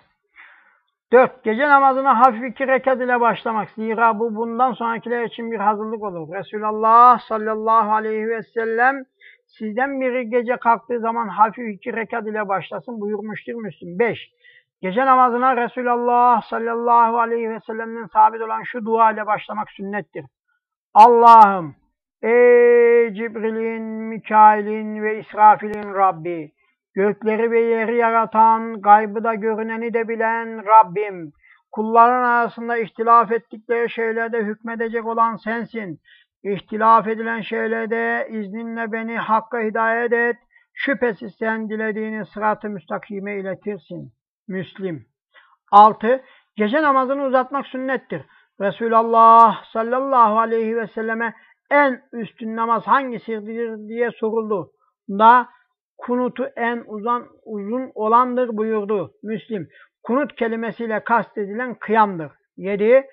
Dört, gece namazına hafif iki rekat ile başlamak. Zira bu bundan sonrakiler için bir hazırlık olur. Resulullah sallallahu aleyhi ve sellem sizden biri gece kalktığı zaman hafif iki rekat ile başlasın buyurmuştur Müslüm. Beş, gece namazına Resulullah sallallahu aleyhi ve sellem'den sabit olan şu dua ile başlamak sünnettir. Allah'ım ey Cibril'in, Mikail'in ve İsrafil'in Rabbi Gökleri ve yeri yaratan, gaybı da görüneni de bilen Rabbim, kulların arasında ihtilaf ettikleri şeylerde hükmedecek olan sensin. İhtilaf edilen şeylerde izninle beni hakka hidayet et. Şüphesiz sen dilediğini sırat-ı müstakime iletirsin. Müslim. 6. Gece namazını uzatmak sünnettir. Resulullah sallallahu aleyhi ve selleme en üstün namaz hangisidir diye soruldu. Da kunutu en uzun, uzun olandır buyurdu Müslim. Kunut kelimesiyle kastedilen kıyamdır. 7.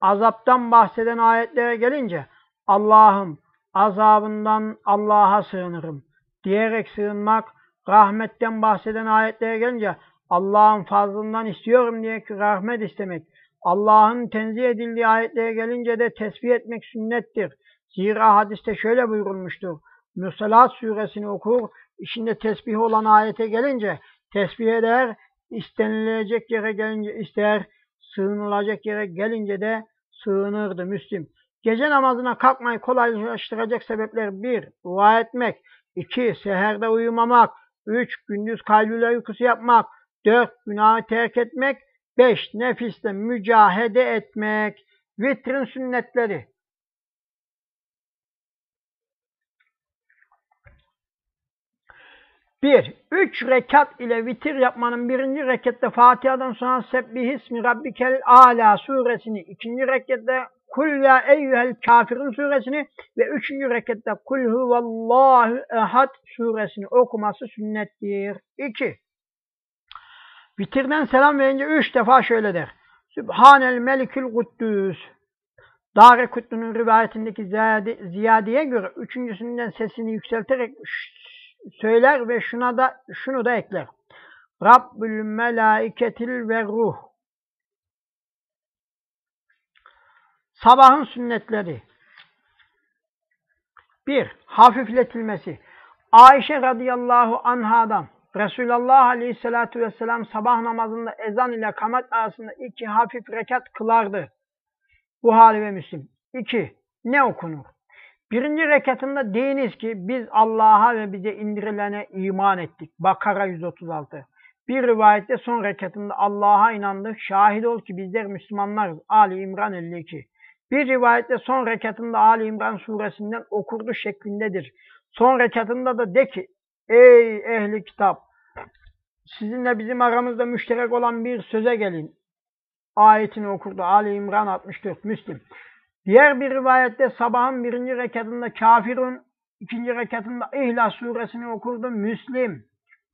Azaptan bahseden ayetlere gelince Allah'ım azabından Allah'a sığınırım diyerek sığınmak, rahmetten bahseden ayetlere gelince Allah'ın fazlından istiyorum diye rahmet istemek, Allah'ın tenzih edildiği ayetlere gelince de tesbih etmek sünnettir. Zira hadiste şöyle buyurulmuştur. Müsalat suresini okur, içinde tesbih olan ayete gelince tesbih eder, istenilecek yere gelince ister, sığınılacak yere gelince de sığınırdı Müslim. Gece namazına kalkmayı kolaylaştıracak sebepler 1. Dua etmek 2. Seherde uyumamak 3. Gündüz kalbüle uykusu yapmak 4. Günahı terk etmek 5. Nefisle mücahede etmek Vitrin sünnetleri Bir, üç rekat ile vitir yapmanın birinci rekatte Fatiha'dan sonra Sebbihismi Rabbikel Ala suresini, ikinci rekatte Kul ya eyyühel kafirun suresini ve üçüncü rekatte Kul huvallahu ehad suresini okuması sünnettir. İki, vitirden selam verince üç defa şöyle der. Sübhanel melikül kuddüs. Dare Kutlu'nun rivayetindeki ziyadeye göre üçüncüsünden sesini yükselterek söyler ve şuna da şunu da ekler. Rabbül melaiketil ve ruh. Sabahın sünnetleri. 1. Hafifletilmesi. Ayşe radıyallahu anhadan Resulullah aleyhissalatu vesselam sabah namazında ezan ile kamet arasında iki hafif rekat kılardı. Buhari ve Müslim. 2. Ne okunur? Birinci rekatında deyiniz ki biz Allah'a ve bize indirilene iman ettik. Bakara 136. Bir rivayette son rekatında Allah'a inandık. Şahit ol ki bizler Müslümanlarız. Ali İmran 52. Bir rivayette son rekatında Ali İmran suresinden okurdu şeklindedir. Son rekatında da de ki ey ehli kitap sizinle bizim aramızda müşterek olan bir söze gelin. Ayetini okurdu Ali İmran 64 Müslim. Diğer bir rivayette sabahın birinci rekatında kafirun, ikinci rekatında İhlas suresini okurdu Müslim.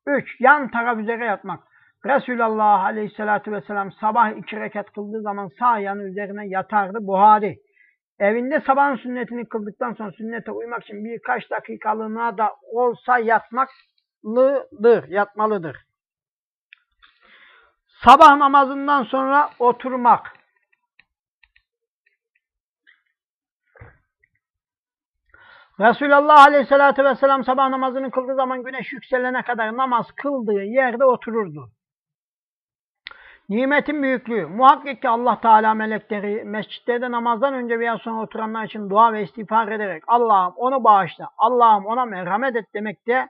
Üç, yan taraf üzere yatmak. Resulullah aleyhissalatü vesselam sabah iki rekat kıldığı zaman sağ yanı üzerine yatardı Buhari. Evinde sabahın sünnetini kıldıktan sonra sünnete uymak için birkaç dakikalığına da olsa yatmaklıdır, yatmalıdır. Sabah namazından sonra oturmak. Resulullah Aleyhisselatü Vesselam sabah namazını kıldığı zaman güneş yükselene kadar namaz kıldığı yerde otururdu. Nimetin büyüklüğü. Muhakkak ki Allah Teala melekleri mescitlerde namazdan önce veya sonra oturanlar için dua ve istiğfar ederek Allah'ım onu bağışla, Allah'ım ona merhamet et demekte,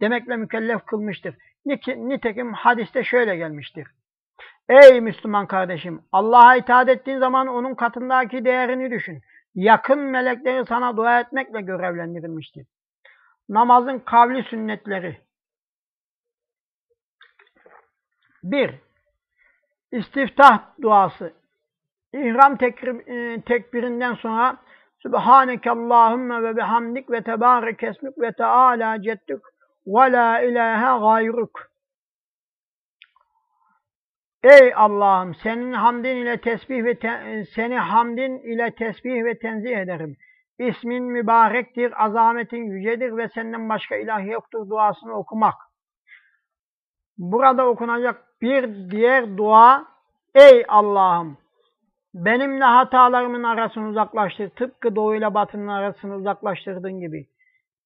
demekle mükellef kılmıştır. Nitekim hadiste şöyle gelmiştir. Ey Müslüman kardeşim! Allah'a itaat ettiğin zaman onun katındaki değerini düşün yakın melekleri sana dua etmekle görevlendirilmiştir. Namazın kavli sünnetleri 1. İstiftah duası İhram e, tekbirinden sonra Subhaneke Allahümme ve bihamdik ve tebarek esmük ve teala ceddük ve la ilahe gayruk Ey Allah'ım senin hamdin ile tesbih ve seni hamdin ile tesbih ve tenzih ederim. İsmin mübarektir, azametin yücedir ve senden başka ilah yoktur duasını okumak. Burada okunacak bir diğer dua Ey Allah'ım benimle hatalarımın arasını uzaklaştır. Tıpkı doğu ile batının arasını uzaklaştırdığın gibi.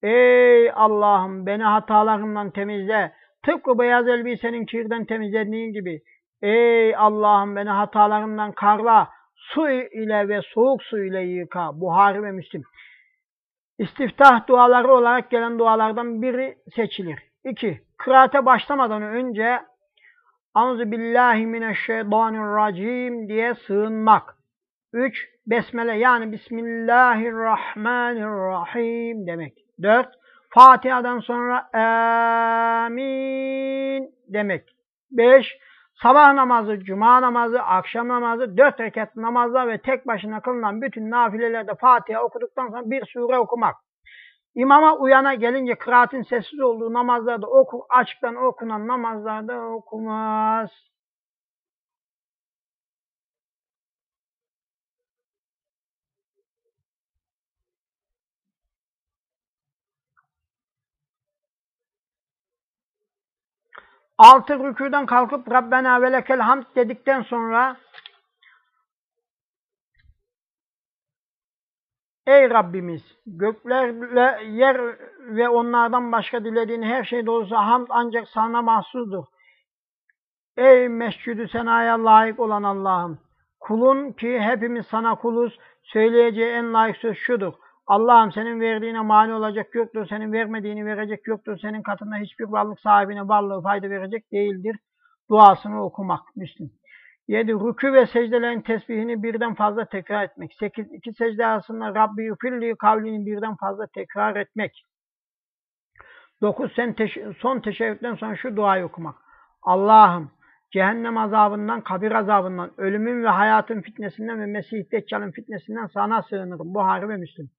Ey Allah'ım beni hatalarımdan temizle. Tıpkı beyaz elbisenin kirden temizlediğin gibi. Ey Allah'ım beni hatalarımdan karla. Su ile ve soğuk su ile yıka. Buhari ve Müslim. İstiftah duaları olarak gelen dualardan biri seçilir. 2. Kıraate başlamadan önce Auzu billahi mineşşeytanirracim diye sığınmak. 3. Besmele yani Bismillahirrahmanirrahim demek. 4. Fatiha'dan sonra amin demek. 5. Sabah namazı, cuma namazı, akşam namazı, 4 rekat namazlar ve tek başına kılınan bütün nafilelerde Fatiha okuduktan sonra bir sure okumak. İmama uyana gelince kıraatin sessiz olduğu namazlarda oku, açıktan okunan namazlarda okumaz. Altı rüküden kalkıp Rabbena ve hamd dedikten sonra Ey Rabbimiz! Göklerle yer ve onlardan başka dilediğin her şey doğrusu hamd ancak sana mahsusdur. Ey mescüdü senaya layık olan Allah'ım! Kulun ki hepimiz sana kuluz, söyleyeceği en layık söz şudur. Allah'ım senin verdiğine mani olacak yoktur, senin vermediğini verecek yoktur, senin katında hiçbir varlık sahibine varlığı fayda verecek değildir. Duasını okumak Müslüm. 7. Rükü ve secdelerin tesbihini birden fazla tekrar etmek. 8. İki secde arasında Rabbi yufirli kavlini birden fazla tekrar etmek. 9. Sen teş son teşebbütten sonra şu duayı okumak. Allah'ım cehennem azabından, kabir azabından, ölümün ve hayatın fitnesinden ve Mesih Deccal'ın fitnesinden sana sığınırım. Buhari ve Müslüm.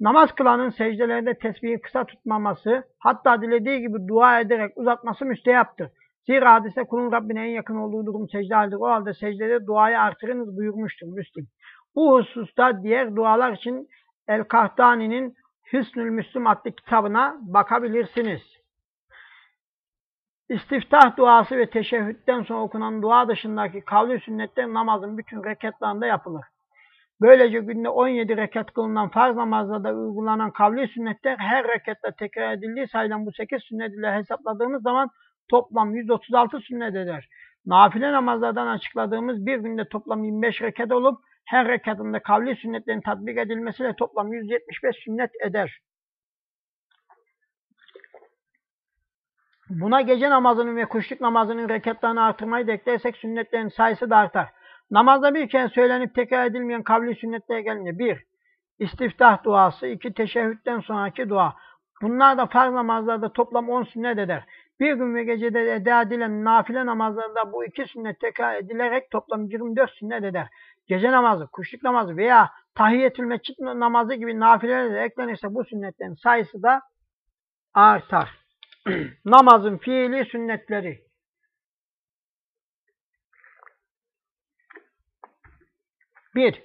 Namaz kılanın secdelerde tesbihi kısa tutmaması, hatta dilediği gibi dua ederek uzatması müstehaptır. Zira hadise kulun Rabbine en yakın olduğu durum secde haldir. O halde secdede duayı artırınız buyurmuştur Müslim. Bu hususta diğer dualar için El-Kahtani'nin Hüsnül Müslüm adlı kitabına bakabilirsiniz. İstiftah duası ve teşehhütten sonra okunan dua dışındaki kavli sünnetler namazın bütün rekatlarında yapılır. Böylece günde 17 rekat kılınan farz namazda da uygulanan kavli sünnetler her rekatta tekrar edildiği sayılan bu 8 sünnet ile hesapladığımız zaman toplam 136 sünnet eder. Nafile namazlardan açıkladığımız bir günde toplam 25 rekat olup her rekatında kavli sünnetlerin tatbik edilmesiyle toplam 175 sünnet eder. Buna gece namazının ve kuşluk namazının rekatlarını artırmayı da eklersek sünnetlerin sayısı da artar. Namazda bir kere söylenip tekrar edilmeyen kavli sünnetlere gelince 1. İstiftah duası 2. Teşehhütten sonraki dua. Bunlar da farz namazlarda toplam 10 sünnet eder. Bir gün ve gecede eda edilen nafile namazlarında bu iki sünnet tekrar edilerek toplam 24 sünnet eder. Gece namazı, kuşluk namazı veya tahiyyetül mescid namazı gibi nafileler de eklenirse bu sünnetlerin sayısı da artar. Namazın fiili sünnetleri. Bir,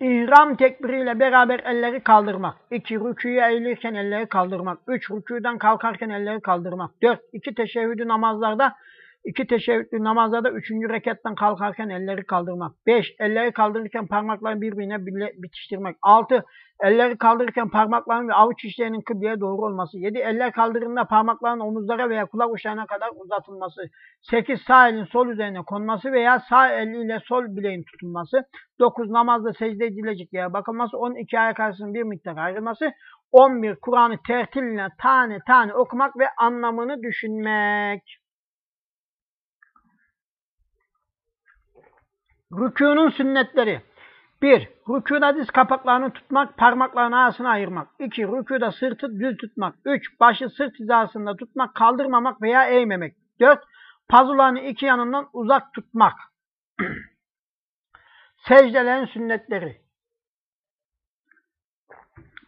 İhram tekbiriyle beraber elleri kaldırmak. 2. Rüküye eğilirken elleri kaldırmak. 3. Rüküden kalkarken elleri kaldırmak. 4. İki teşehhüdü namazlarda İki teşebbütlü namazlarda üçüncü rekattan kalkarken elleri kaldırmak. Beş, elleri kaldırırken parmakları birbirine bitiştirmek. Altı, elleri kaldırırken parmakların ve avuç içlerinin kıbleye doğru olması. Yedi, eller kaldırında parmakların omuzlara veya kulak uçlarına kadar uzatılması. Sekiz, sağ elin sol üzerine konması veya sağ eliyle sol bileğin tutulması. Dokuz, namazda secde edilecek yere bakılması. On, iki ayak arasının bir miktar ayrılması. On bir, Kur'an'ı tertille tane tane okumak ve anlamını düşünmek. Rükûnun sünnetleri. 1. Rükûda diz kapaklarını tutmak, parmaklarını arasına ayırmak. 2. Rükûda sırtı düz tutmak. 3. Başı sırt hizasında tutmak, kaldırmamak veya eğmemek. 4. Pazularını iki yanından uzak tutmak. Secdelerin sünnetleri.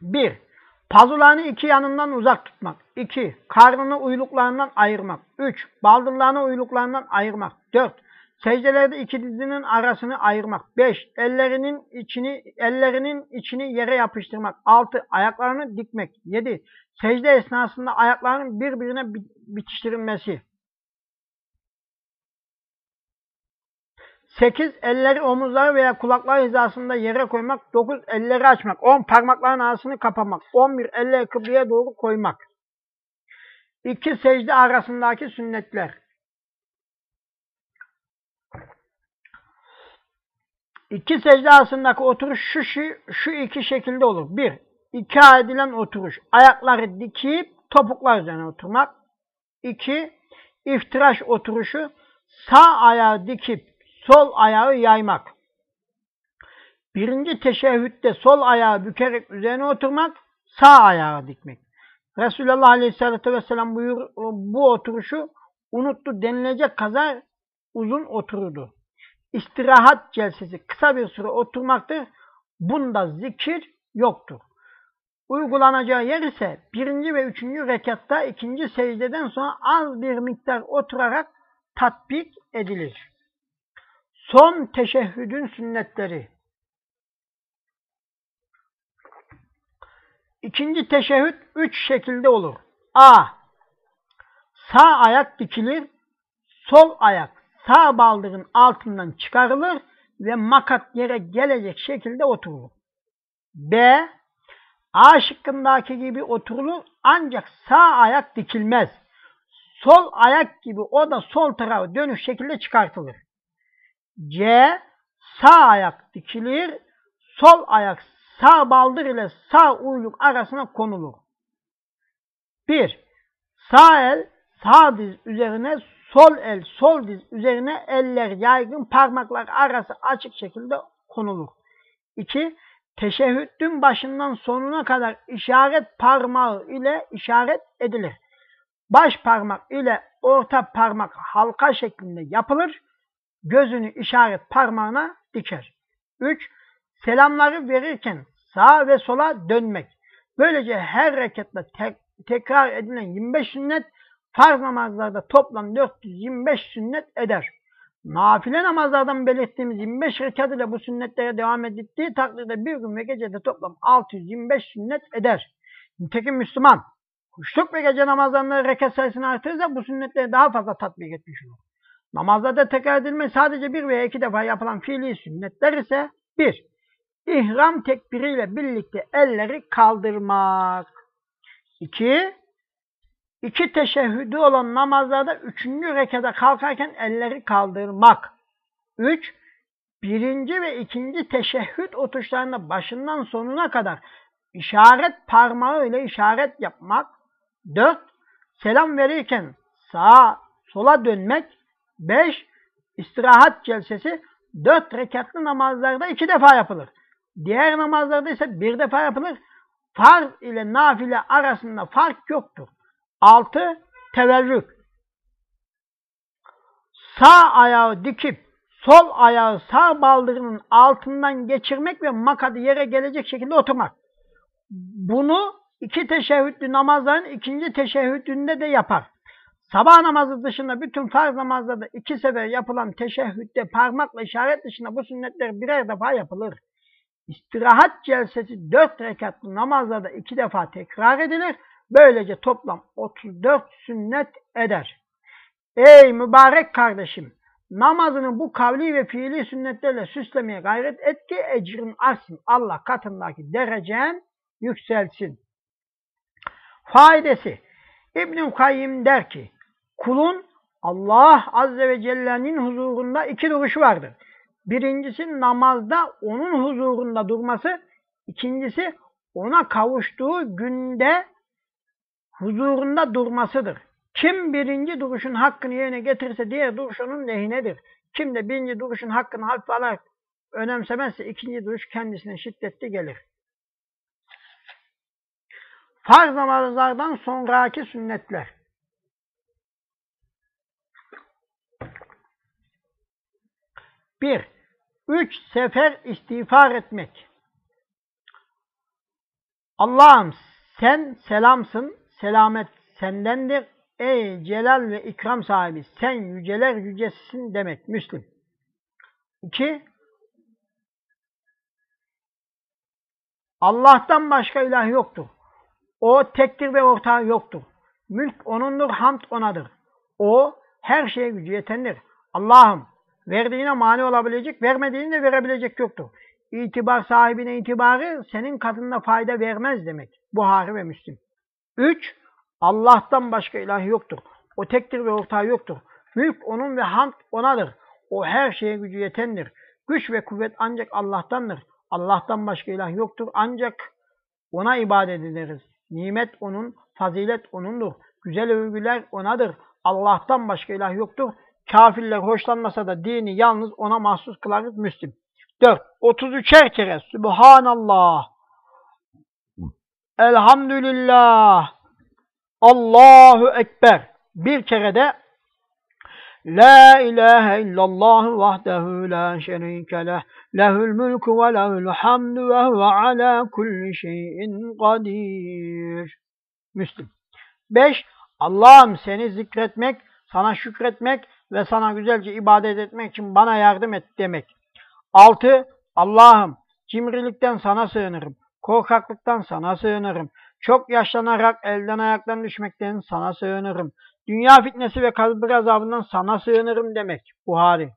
1. Pazularını iki yanından uzak tutmak. 2. Karnını uyluklarından ayırmak. 3. Baldırlarını uyluklarından ayırmak. 4. Secdelerde iki dizinin arasını ayırmak. 5. Ellerinin içini ellerinin içini yere yapıştırmak. 6. Ayaklarını dikmek. 7. Secde esnasında ayakların birbirine bitiştirilmesi. 8. Elleri omuzları veya kulakları hizasında yere koymak. 9. Elleri açmak. 10. Parmakların arasını kapamak. 11. Elleri kıbleye doğru koymak. 2. Secde arasındaki sünnetler. İki secde arasındaki oturuş şu, şu, şu iki şekilde olur. Bir, iki edilen oturuş. Ayakları dikip topuklar üzerine oturmak. İki, iftiraş oturuşu. Sağ ayağı dikip sol ayağı yaymak. Birinci teşehhütte sol ayağı bükerek üzerine oturmak, sağ ayağı dikmek. Resulullah Aleyhisselatü Vesselam buyur, bu oturuşu unuttu denilecek kadar uzun otururdu istirahat celsesi kısa bir süre oturmaktır. Bunda zikir yoktur. Uygulanacağı yer ise birinci ve üçüncü rekatta ikinci secdeden sonra az bir miktar oturarak tatbik edilir. Son teşehhüdün sünnetleri. İkinci teşehhüd üç şekilde olur. A. Sağ ayak dikilir, sol ayak sağ baldırın altından çıkarılır ve makat yere gelecek şekilde oturulur. B. A şıkkındaki gibi oturulur ancak sağ ayak dikilmez. Sol ayak gibi o da sol tarafa dönüş şekilde çıkartılır. C. Sağ ayak dikilir, sol ayak sağ baldır ile sağ uyluk arasına konulur. 1. Sağ el sağ diz üzerine Sol el, sol diz üzerine eller yaygın, parmaklar arası açık şekilde konulur. 2. Teşehhüdün başından sonuna kadar işaret parmağı ile işaret edilir. Baş parmak ile orta parmak halka şeklinde yapılır. Gözünü işaret parmağına diker. 3. Selamları verirken sağa ve sola dönmek. Böylece her rekatta tek, tekrar edilen 25 sünnet farz namazlarda toplam 425 sünnet eder. Nafile namazlardan belirttiğimiz 25 rekat ile bu sünnetlere devam edildiği takdirde bir gün ve gecede toplam 625 sünnet eder. Nitekim Müslüman, kuşluk ve gece namazlarında rekat sayısını artırırsa bu sünnetleri daha fazla tatbik etmiş olur. Namazlarda tekrar edilme sadece bir veya iki defa yapılan fiili sünnetler ise bir, ihram tekbiriyle birlikte elleri kaldırmak. İki, İki teşehhüdü olan namazlarda üçüncü rekada kalkarken elleri kaldırmak. Üç, birinci ve ikinci teşehhüd oturuşlarında başından sonuna kadar işaret parmağı ile işaret yapmak. Dört, selam verirken sağa sola dönmek. Beş, istirahat celsesi dört rekatlı namazlarda iki defa yapılır. Diğer namazlarda ise bir defa yapılır. Farz ile nafile arasında fark yoktur. 6. Teverrük. Sağ ayağı dikip sol ayağı sağ baldırının altından geçirmek ve makadı yere gelecek şekilde oturmak. Bunu iki teşehhüdlü namazların ikinci teşehhüdünde de yapar. Sabah namazı dışında bütün farz namazlarda iki sefer yapılan teşehhütte parmakla işaret dışında bu sünnetler birer defa yapılır. İstirahat celsesi dört rekatlı namazlarda iki defa tekrar edilir. Böylece toplam 34 sünnet eder. Ey mübarek kardeşim! Namazını bu kavli ve fiili sünnetlerle süslemeye gayret et ki ecrin artsın. Allah katındaki derecen yükselsin. Faydası İbn-i Kayyim der ki, kulun Allah Azze ve Celle'nin huzurunda iki duruşu vardır. Birincisi namazda onun huzurunda durması, ikincisi ona kavuştuğu günde huzurunda durmasıdır. Kim birinci duruşun hakkını yerine getirirse diğer duruş onun lehinedir. Kim de birinci duruşun hakkını hafife alarak önemsemezse ikinci duruş kendisine şiddetli gelir. Farz namazlardan sonraki sünnetler. Bir, üç sefer istiğfar etmek. Allah'ım sen selamsın, selamet sendendir. Ey celal ve ikram sahibi sen yüceler yücesisin demek. Müslim. 2. Allah'tan başka ilah yoktur. O tektir ve ortağı yoktur. Mülk O'nundur, hamd O'nadır. O her şeye gücü yetendir. Allah'ım Verdiğine mani olabilecek, vermediğini de verebilecek yoktur. İtibar sahibine itibarı senin katında fayda vermez demek. Buhari ve Müslim. 3. Allah'tan başka ilah yoktur. O tektir ve ortağı yoktur. Mülk onun ve hamd onadır. O her şeye gücü yetendir. Güç ve kuvvet ancak Allah'tandır. Allah'tan başka ilah yoktur. Ancak ona ibadet ederiz. Nimet onun, fazilet onundur. Güzel övgüler onadır. Allah'tan başka ilah yoktur. Kafirler hoşlanmasa da dini yalnız ona mahsus kılarız Müslim. 4. 33'er kere Subhanallah. Elhamdülillah. Allahu Ekber. Bir kere de La ilahe illallah vahdehu la şerike leh. Lehül mülkü ve lehül hamdü ve huve ala kulli şeyin kadir. Müslim. 5. Allah'ım seni zikretmek, sana şükretmek ve sana güzelce ibadet etmek için bana yardım et demek. 6. Allah'ım cimrilikten sana sığınırım. Korkaklıktan sana sığınırım. Çok yaşlanarak elden ayaktan düşmekten sana sığınırım. Dünya fitnesi ve kabir azabından sana sığınırım demek. Buhari.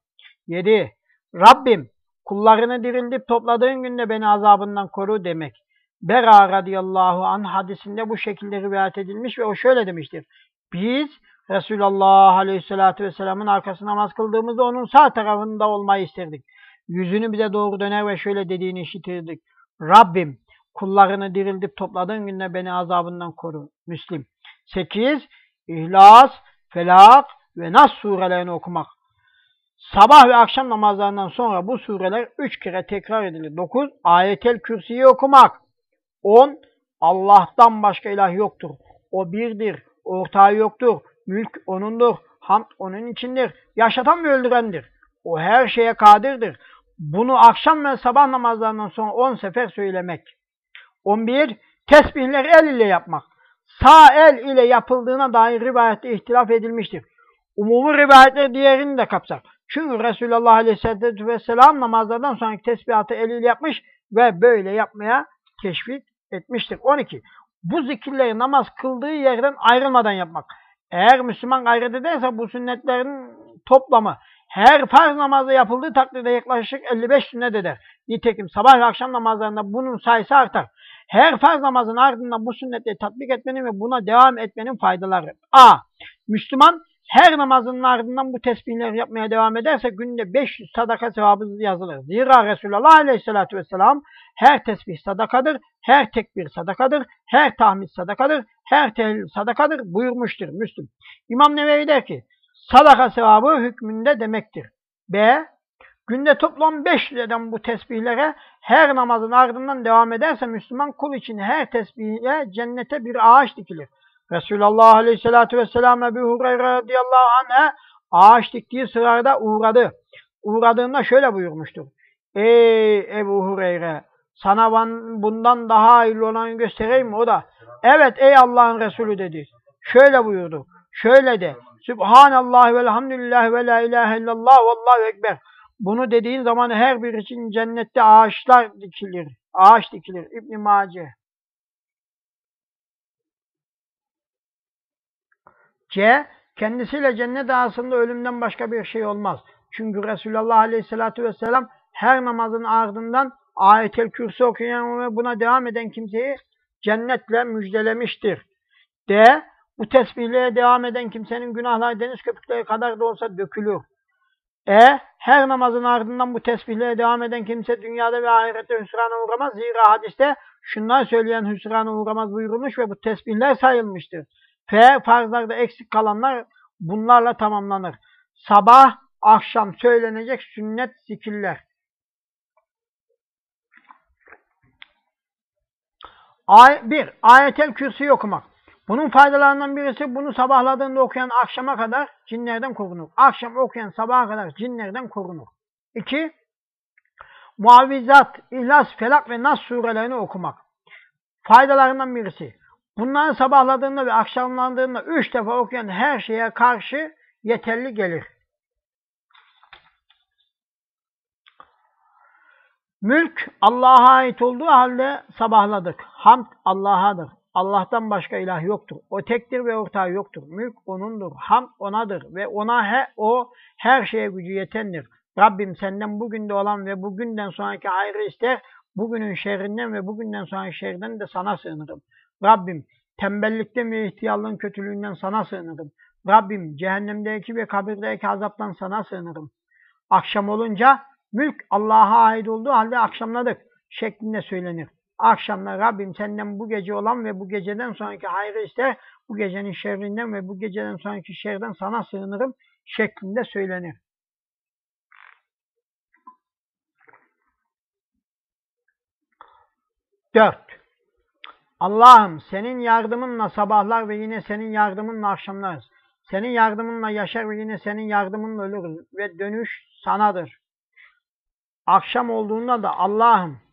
7. Rabbim kullarını dirildip topladığın günde beni azabından koru demek. Bera radıyallahu an hadisinde bu şekilde rivayet edilmiş ve o şöyle demiştir. Biz Resulullah aleyhissalatü vesselamın arkasına namaz kıldığımızda onun sağ tarafında olmayı isterdik. Yüzünü bize doğru döner ve şöyle dediğini işitirdik. Rabbim kullarını dirildip topladığın günde beni azabından koru. Müslim. 8. İhlas, Felak ve Nas surelerini okumak. Sabah ve akşam namazlarından sonra bu sureler üç kere tekrar edilir. 9. Ayetel Kürsi'yi okumak. 10. Allah'tan başka ilah yoktur. O birdir, ortağı yoktur. Mülk O'nundur, hamd O'nun içindir. Yaşatan ve öldürendir. O her şeye kadirdir. Bunu akşam ve sabah namazlarından sonra 10 sefer söylemek. 11. Tesbihleri el ile yapmak. Sağ el ile yapıldığına dair rivayette ihtilaf edilmiştir. Umumi rivayetler diğerini de kapsar. Çünkü Resulullah Aleyhisselatü Vesselam namazlardan sonraki tesbihatı eliyle yapmış ve böyle yapmaya teşvik etmiştir. 12. Bu zikirleri namaz kıldığı yerden ayrılmadan yapmak. Eğer Müslüman gayret ederse bu sünnetlerin toplamı her farz namazda yapıldığı takdirde yaklaşık 55 sünnet eder. Nitekim sabah ve akşam namazlarında bunun sayısı artar. Her farz namazın ardından bu sünnetleri tatbik etmenin ve buna devam etmenin faydaları. A. Müslüman her namazının ardından bu tesbihleri yapmaya devam ederse günde 500 sadaka sevabı yazılır. Zira Resulullah Aleyhisselatü Vesselam her tesbih sadakadır, her tekbir sadakadır, her tahmid sadakadır, her tehlil sadakadır buyurmuştur Müslüm. İmam Nevevi der ki, sadaka sevabı hükmünde demektir. B. Günde toplam 500 eden bu tesbihlere her namazın ardından devam ederse Müslüman kul için her tesbihle cennete bir ağaç dikilir. Resulullah Aleyhisselatü Vesselam Ebu Hureyre radıyallahu anh'e ağaç diktiği sırada uğradı. Uğradığında şöyle buyurmuştur. Ey Ebu Hureyre sana bundan daha hayırlı olanı göstereyim mi? O da evet ey Allah'ın Resulü dedi. Şöyle buyurdu. Şöyle de Sübhanallah ve elhamdülillah ve la ilahe illallah ve allahu ekber. Bunu dediğin zaman her bir için cennette ağaçlar dikilir. Ağaç dikilir. İbn Mace. C. Kendisiyle cennet arasında ölümden başka bir şey olmaz. Çünkü Resulullah Aleyhisselatü Vesselam her namazın ardından ayetel kürsü okuyan ve buna devam eden kimseyi cennetle müjdelemiştir. D. Bu tesbihlere devam eden kimsenin günahları deniz köpükleri kadar da olsa dökülür. E. Her namazın ardından bu tesbihlere devam eden kimse dünyada ve ahirette hüsrana uğramaz. Zira hadiste şunlar söyleyen hüsrana uğramaz buyurulmuş ve bu tesbihler sayılmıştır. F. Farzlarda eksik kalanlar bunlarla tamamlanır. Sabah, akşam söylenecek sünnet zikirler. Ay 1. Ayetel Kürsi'yi okumak. Bunun faydalarından birisi bunu sabahladığında okuyan akşama kadar cinlerden korunur. Akşam okuyan sabaha kadar cinlerden korunur. 2. Muavvizat, İhlas, Felak ve Nas surelerini okumak. Faydalarından birisi. Bunları sabahladığında ve akşamlandığında üç defa okuyan her şeye karşı yeterli gelir. Mülk Allah'a ait olduğu halde sabahladık. Hamd Allah'adır. Allah'tan başka ilah yoktur. O tektir ve ortağı yoktur. Mülk O'nundur. Hamd O'nadır ve O'na he, O her şeye gücü yetendir. Rabbim senden bugün de olan ve bugünden sonraki hayrı ister. Bugünün şerrinden ve bugünden sonraki şerrinden de sana sığınırım. Rabbim tembellikten ve ihtiyarlığın kötülüğünden sana sığınırım. Rabbim cehennemdeki ve kabirdeki azaptan sana sığınırım. Akşam olunca mülk Allah'a ait olduğu halde akşamladık şeklinde söylenir. Akşamlar Rabbim senden bu gece olan ve bu geceden sonraki hayrı ister. Bu gecenin şerrinden ve bu geceden sonraki şerden sana sığınırım şeklinde söylenir. Dört. Allah'ım senin yardımınla sabahlar ve yine senin yardımınla akşamlarız. Senin yardımınla yaşar ve yine senin yardımınla ölürüz ve dönüş sanadır. Akşam olduğunda da Allah'ım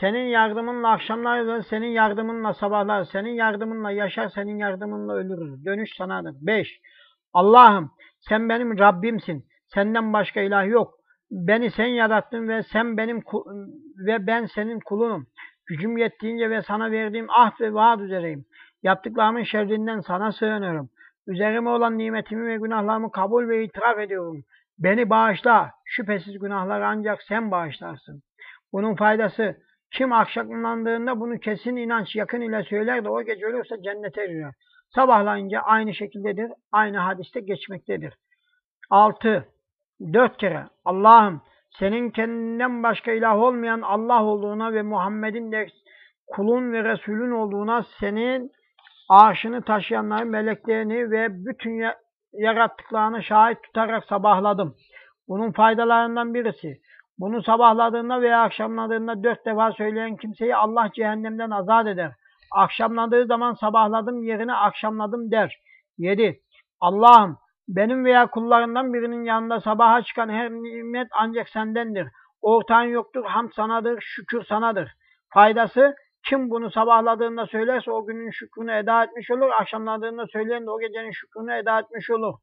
senin yardımınla akşamlarız, senin yardımınla sabahlar, senin yardımınla yaşar, senin yardımınla ölürüz. Dönüş sanadır. 5. Allah'ım sen benim Rabbimsin. Senden başka ilah yok. Beni sen yarattın ve sen benim ve ben senin kulunum. Gücüm yettiğince ve sana verdiğim ahd ve vaat üzereyim. Yaptıklarımın şerrinden sana sığınırım. Üzerime olan nimetimi ve günahlarımı kabul ve itiraf ediyorum. Beni bağışla. Şüphesiz günahları ancak sen bağışlarsın. Bunun faydası kim akşamlandığında bunu kesin inanç yakın ile söyler de o gece ölürse cennete giriyor. Sabahlayınca aynı şekildedir. Aynı hadiste geçmektedir. 6. Dört kere Allah'ım senin kendinden başka ilah olmayan Allah olduğuna ve Muhammed'in de kulun ve Resulün olduğuna senin arşını taşıyanları, meleklerini ve bütün yarattıklarını şahit tutarak sabahladım. Bunun faydalarından birisi, bunu sabahladığında veya akşamladığında dört defa söyleyen kimseyi Allah cehennemden azat eder. Akşamladığı zaman sabahladım yerine akşamladım der. 7. Allah'ım benim veya kullarından birinin yanında sabaha çıkan her nimet ancak sendendir. Ortağın yoktur, ham sanadır, şükür sanadır. Faydası kim bunu sabahladığında söylerse o günün şükrünü eda etmiş olur. Akşamladığında söyleyen de o gecenin şükrünü eda etmiş olur.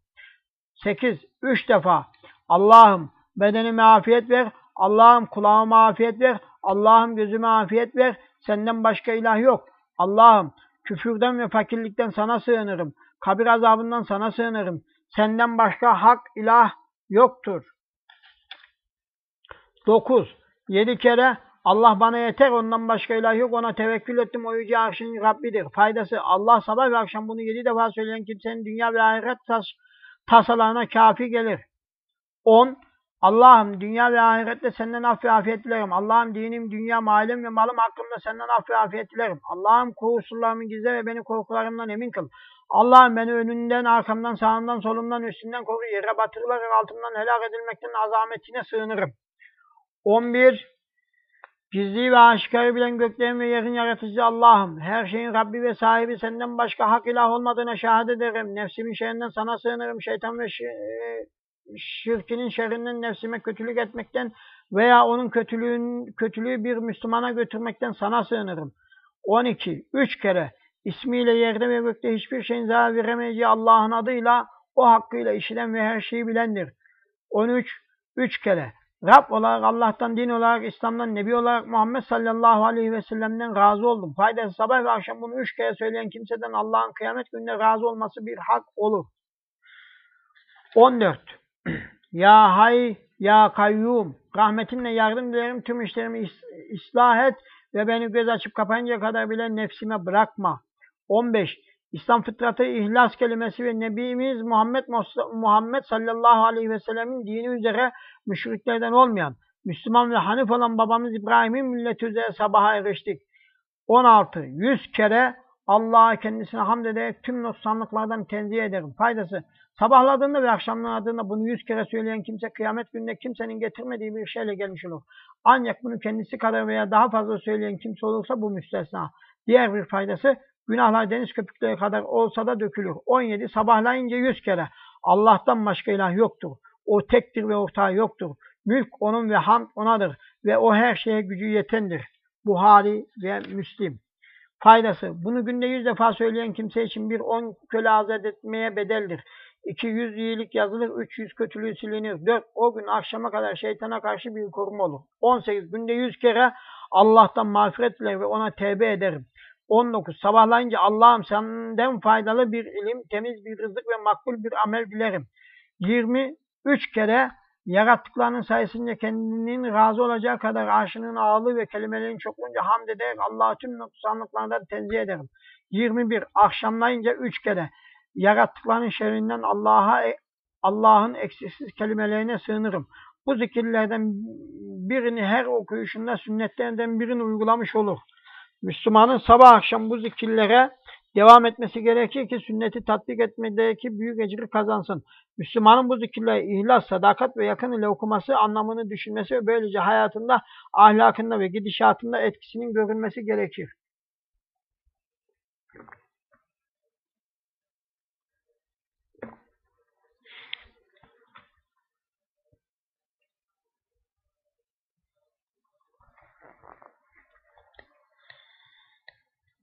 8. Üç defa Allah'ım bedenime afiyet ver. Allah'ım kulağıma afiyet ver. Allah'ım gözüme afiyet ver. Senden başka ilah yok. Allah'ım küfürden ve fakirlikten sana sığınırım. Kabir azabından sana sığınırım. Senden başka hak ilah yoktur. 9. Yedi kere Allah bana yeter, ondan başka ilah yok, ona tevekkül ettim, o yüce arşın Rabbidir. Faydası Allah sabah ve akşam bunu yedi defa söyleyen kimsenin dünya ve ahiret tas tasalarına kafi gelir. 10. Allah'ım dünya ve ahirette senden af ve afiyet dilerim. Allah'ım dinim, dünya, ailem ve malım hakkında senden af ve afiyet dilerim. Allah'ım kusurlarımı gizle ve beni korkularımdan emin kıl. Allah'ım beni önünden, arkamdan, sağımdan, solumdan, üstünden koru. Yere batırılarak altımdan helak edilmekten azametine sığınırım. 11. Gizli ve aşikarı bilen göklerin ve yerin yaratıcısı Allah'ım. Her şeyin Rabbi ve sahibi senden başka hak ilah olmadığına şahit ederim. Nefsimin şerrinden sana sığınırım. Şeytan ve şirkinin şerrinden nefsime kötülük etmekten veya onun kötülüğün, kötülüğü bir Müslümana götürmekten sana sığınırım. 12. Üç kere ismiyle yerde ve gökte hiçbir şeyin zarar veremeyeceği Allah'ın adıyla o hakkıyla işiten ve her şeyi bilendir. 13. Üç kere Rab olarak Allah'tan, din olarak, İslam'dan, Nebi olarak Muhammed sallallahu aleyhi ve sellem'den razı oldum. Faydası sabah ve akşam bunu üç kere söyleyen kimseden Allah'ın kıyamet gününe razı olması bir hak olur. 14. ya hay, ya kayyum, rahmetinle yardım dilerim, tüm işlerimi ıslah et ve beni göz açıp kapayınca kadar bile nefsime bırakma. 15. İslam fıtratı, ihlas kelimesi ve Nebimiz Muhammed Muhammed sallallahu aleyhi ve sellemin dini üzere müşriklerden olmayan, Müslüman ve Hanif olan babamız İbrahim'in milleti üzere sabaha eriştik. 16. 100 kere Allah'a kendisine hamd ederek tüm noksanlıklardan tenzih ederim. Faydası, sabahladığında ve akşamladığında bunu yüz kere söyleyen kimse kıyamet gününde kimsenin getirmediği bir şeyle gelmiş olur. Ancak bunu kendisi kadar veya daha fazla söyleyen kimse olursa bu müstesna. Diğer bir faydası, Günahlar deniz köpükleri kadar olsa da dökülür. 17. Sabahlayınca yüz kere. Allah'tan başka ilah yoktur. O tektir ve ortağı yoktur. Mülk onun ve hamd onadır. Ve o her şeye gücü yetendir. Buhari ve Müslim. Faydası. Bunu günde yüz defa söyleyen kimse için bir on köle azat etmeye bedeldir. 200 iyilik yazılır, 300 kötülüğü silinir. 4. O gün akşama kadar şeytana karşı bir koruma olur. 18. Günde yüz kere Allah'tan mağfiret diler ve ona tevbe ederim. 19. Sabahlayınca Allah'ım senden faydalı bir ilim, temiz bir rızık ve makbul bir amel dilerim. 23 kere yarattıklarının sayesinde kendinin razı olacağı kadar arşının ağırlığı ve kelimelerin çokluğunca hamd ederek Allah'ı tüm noksanlıklardan tenzih ederim. 21. Akşamlayınca 3 kere yarattıklarının şerrinden Allah'a Allah'ın eksiksiz kelimelerine sığınırım. Bu zikirlerden birini her okuyuşunda sünnetlerinden birini uygulamış olur. Müslümanın sabah akşam bu zikirlere devam etmesi gerekir ki sünneti tatbik etmedeki büyük ecri kazansın. Müslümanın bu zikirleri ihlas, sadakat ve yakın ile okuması, anlamını düşünmesi ve böylece hayatında, ahlakında ve gidişatında etkisinin görülmesi gerekir.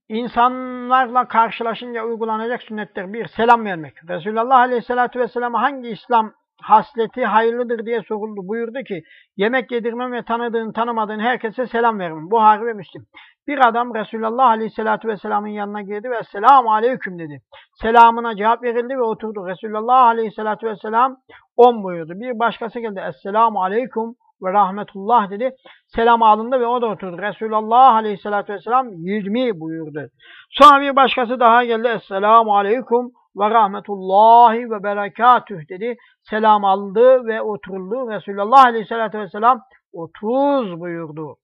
İnsanlarla karşılaşınca uygulanacak sünnetler. Bir, selam vermek. Resulullah Aleyhisselatü Vesselam'a hangi İslam hasleti hayırlıdır diye soruldu. Buyurdu ki, yemek yedirmem ve tanıdığın tanımadığın herkese selam veririm. Buhari ve Müslim. Bir adam Resulullah Aleyhisselatü Vesselam'ın yanına girdi ve Selamun Aleyküm dedi. Selamına cevap verildi ve oturdu. Resulullah Aleyhisselatü Vesselam on buyurdu. Bir başkası geldi. Esselamu Aleyküm ve rahmetullah dedi. Selam alındı ve o da oturdu. Resulullah aleyhissalatü vesselam 20 buyurdu. Sonra bir başkası daha geldi. Esselamu aleyküm ve rahmetullahi ve berekatüh dedi. Selam aldı ve oturuldu. Resulullah aleyhissalatü vesselam 30 buyurdu.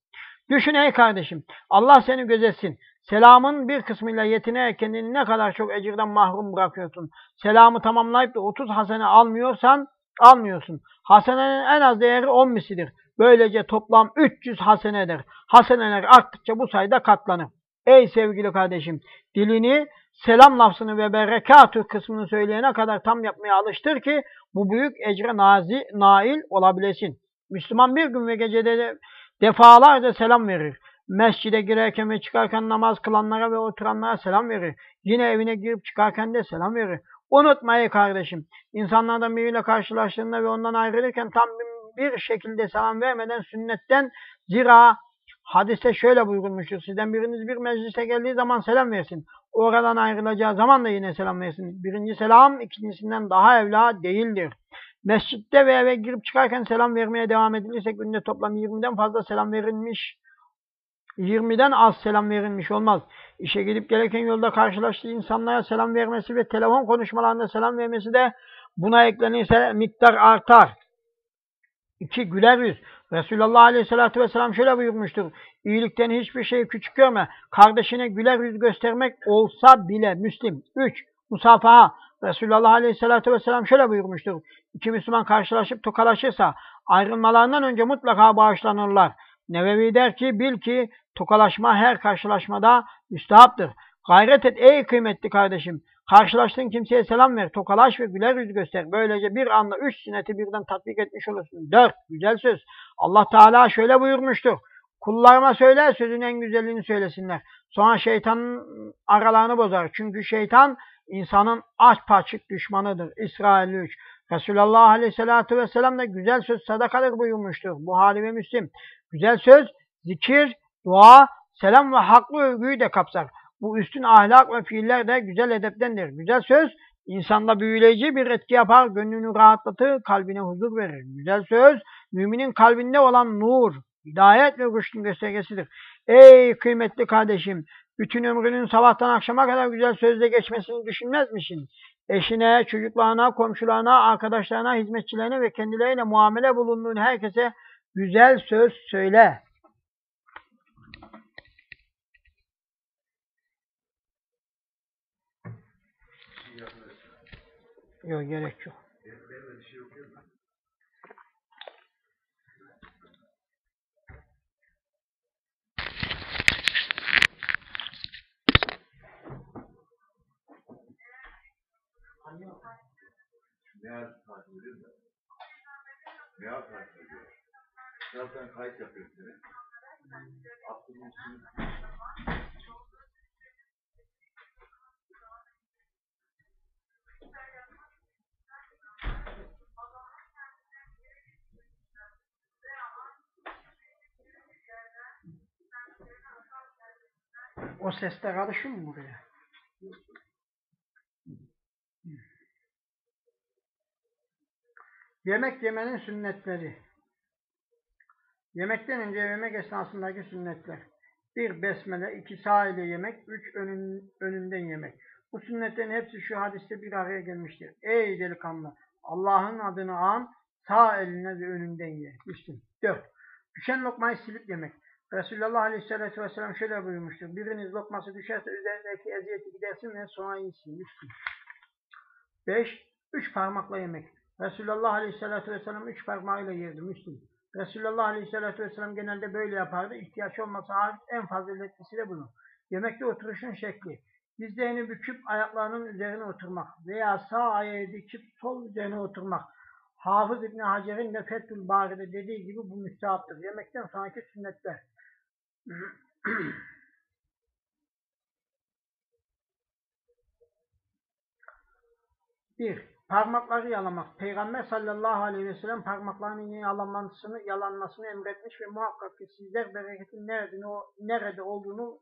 Düşün ey kardeşim. Allah seni gözetsin. Selamın bir kısmıyla yetinerek kendini ne kadar çok ecirden mahrum bırakıyorsun. Selamı tamamlayıp da 30 hasene almıyorsan almıyorsun. Hasenenin en az değeri 10 misidir. Böylece toplam 300 hasenedir. Haseneler arttıkça bu sayıda katlanır. Ey sevgili kardeşim, dilini selam lafzını ve berekatü kısmını söyleyene kadar tam yapmaya alıştır ki bu büyük ecre nazi, nail olabilesin. Müslüman bir gün ve gecede de defalarca selam verir. Mescide girerken ve çıkarken namaz kılanlara ve oturanlara selam verir. Yine evine girip çıkarken de selam verir. Unutmayın kardeşim. İnsanlardan biriyle karşılaştığında ve ondan ayrılırken tam bir şekilde selam vermeden sünnetten zira hadiste şöyle buyurulmuştur. Sizden biriniz bir meclise geldiği zaman selam versin. Oradan ayrılacağı zaman da yine selam versin. Birinci selam ikincisinden daha evla değildir. Mescitte ve eve girip çıkarken selam vermeye devam edilirse günde toplam 20'den fazla selam verilmiş 20'den az selam verilmiş olmaz. İşe gidip gelirken yolda karşılaştığı insanlara selam vermesi ve telefon konuşmalarında selam vermesi de buna eklenirse miktar artar. 2. Güler yüz. Resulullah Aleyhisselatü Vesselam şöyle buyurmuştur. İyilikten hiçbir şeyi küçük görme. Kardeşine güler yüz göstermek olsa bile Müslim. 3. Musafaha. Resulullah Aleyhisselatü Vesselam şöyle buyurmuştur. İki Müslüman karşılaşıp tokalaşırsa ayrılmalarından önce mutlaka bağışlanırlar. Nevevi der ki bil ki tokalaşma her karşılaşmada müstahaptır. Gayret et ey kıymetli kardeşim. Karşılaştığın kimseye selam ver, tokalaş ve güler yüz göster. Böylece bir anda üç sünneti birden tatbik etmiş olursun. Dört, güzel söz. Allah Teala şöyle buyurmuştur. Kullarıma söyle, sözün en güzelliğini söylesinler. Sonra şeytanın aralarını bozar. Çünkü şeytan insanın aç paçık düşmanıdır. İsrail 3. Resulullah Aleyhisselatü Vesselam da güzel söz sadakadır buyurmuştur. Buhari ve Müslim. Güzel söz, zikir, dua, selam ve haklı övgüyü de kapsar. Bu üstün ahlak ve fiiller de güzel edeptendir. Güzel söz, insanda büyüleyici bir etki yapar, gönlünü rahatlatır, kalbine huzur verir. Güzel söz, müminin kalbinde olan nur, hidayet ve rüştün göstergesidir. Ey kıymetli kardeşim, bütün ömrünün sabahtan akşama kadar güzel sözle geçmesini düşünmez misin? Eşine, çocuklarına, komşularına, arkadaşlarına, hizmetçilerine ve kendilerine muamele bulunduğun herkese güzel söz söyle. Yok gerek yok. Meğer takip ediyor da. Meğer takip ediyor. Zaten kayıt yapıyor seni. Aklının üstünü O sesler karışıyor mu buraya? Yemek yemenin sünnetleri. Yemekten önce yemek esnasındaki sünnetler. Bir besmele, iki sağ ile yemek, üç önün, önünden yemek. Bu sünnetlerin hepsi şu hadiste bir araya gelmiştir. Ey delikanlı! Allah'ın adını an, sağ eline ve önünden ye. Müslüm. Dört. Düşen lokmayı silip yemek. Resulullah Aleyhisselatü Vesselam şöyle buyurmuştur. Biriniz lokması düşerse üzerindeki eziyeti gidersin ve sonra yesin. Müslüm. Beş. Üç parmakla yemek. Resulullah Aleyhisselatü Vesselam üç parmağıyla yerdi. Müslüm. Resulullah Aleyhisselatü Vesselam genelde böyle yapardı. İhtiyaç olmasa hariç en faziletlisi de bunu. Yemekte oturuşun şekli. Dizlerini büküp ayaklarının üzerine oturmak veya sağ ayağı dikip sol üzerine oturmak. Hafız İbni Hacer'in de Fethül Bari'de dediği gibi bu müstehaptır. Yemekten sonraki sünnetler. Bir, parmakları yalamak. Peygamber sallallahu aleyhi ve sellem parmaklarının yalanmasını, yalanmasını emretmiş ve muhakkak ki sizler bereketin nerede, nerede olduğunu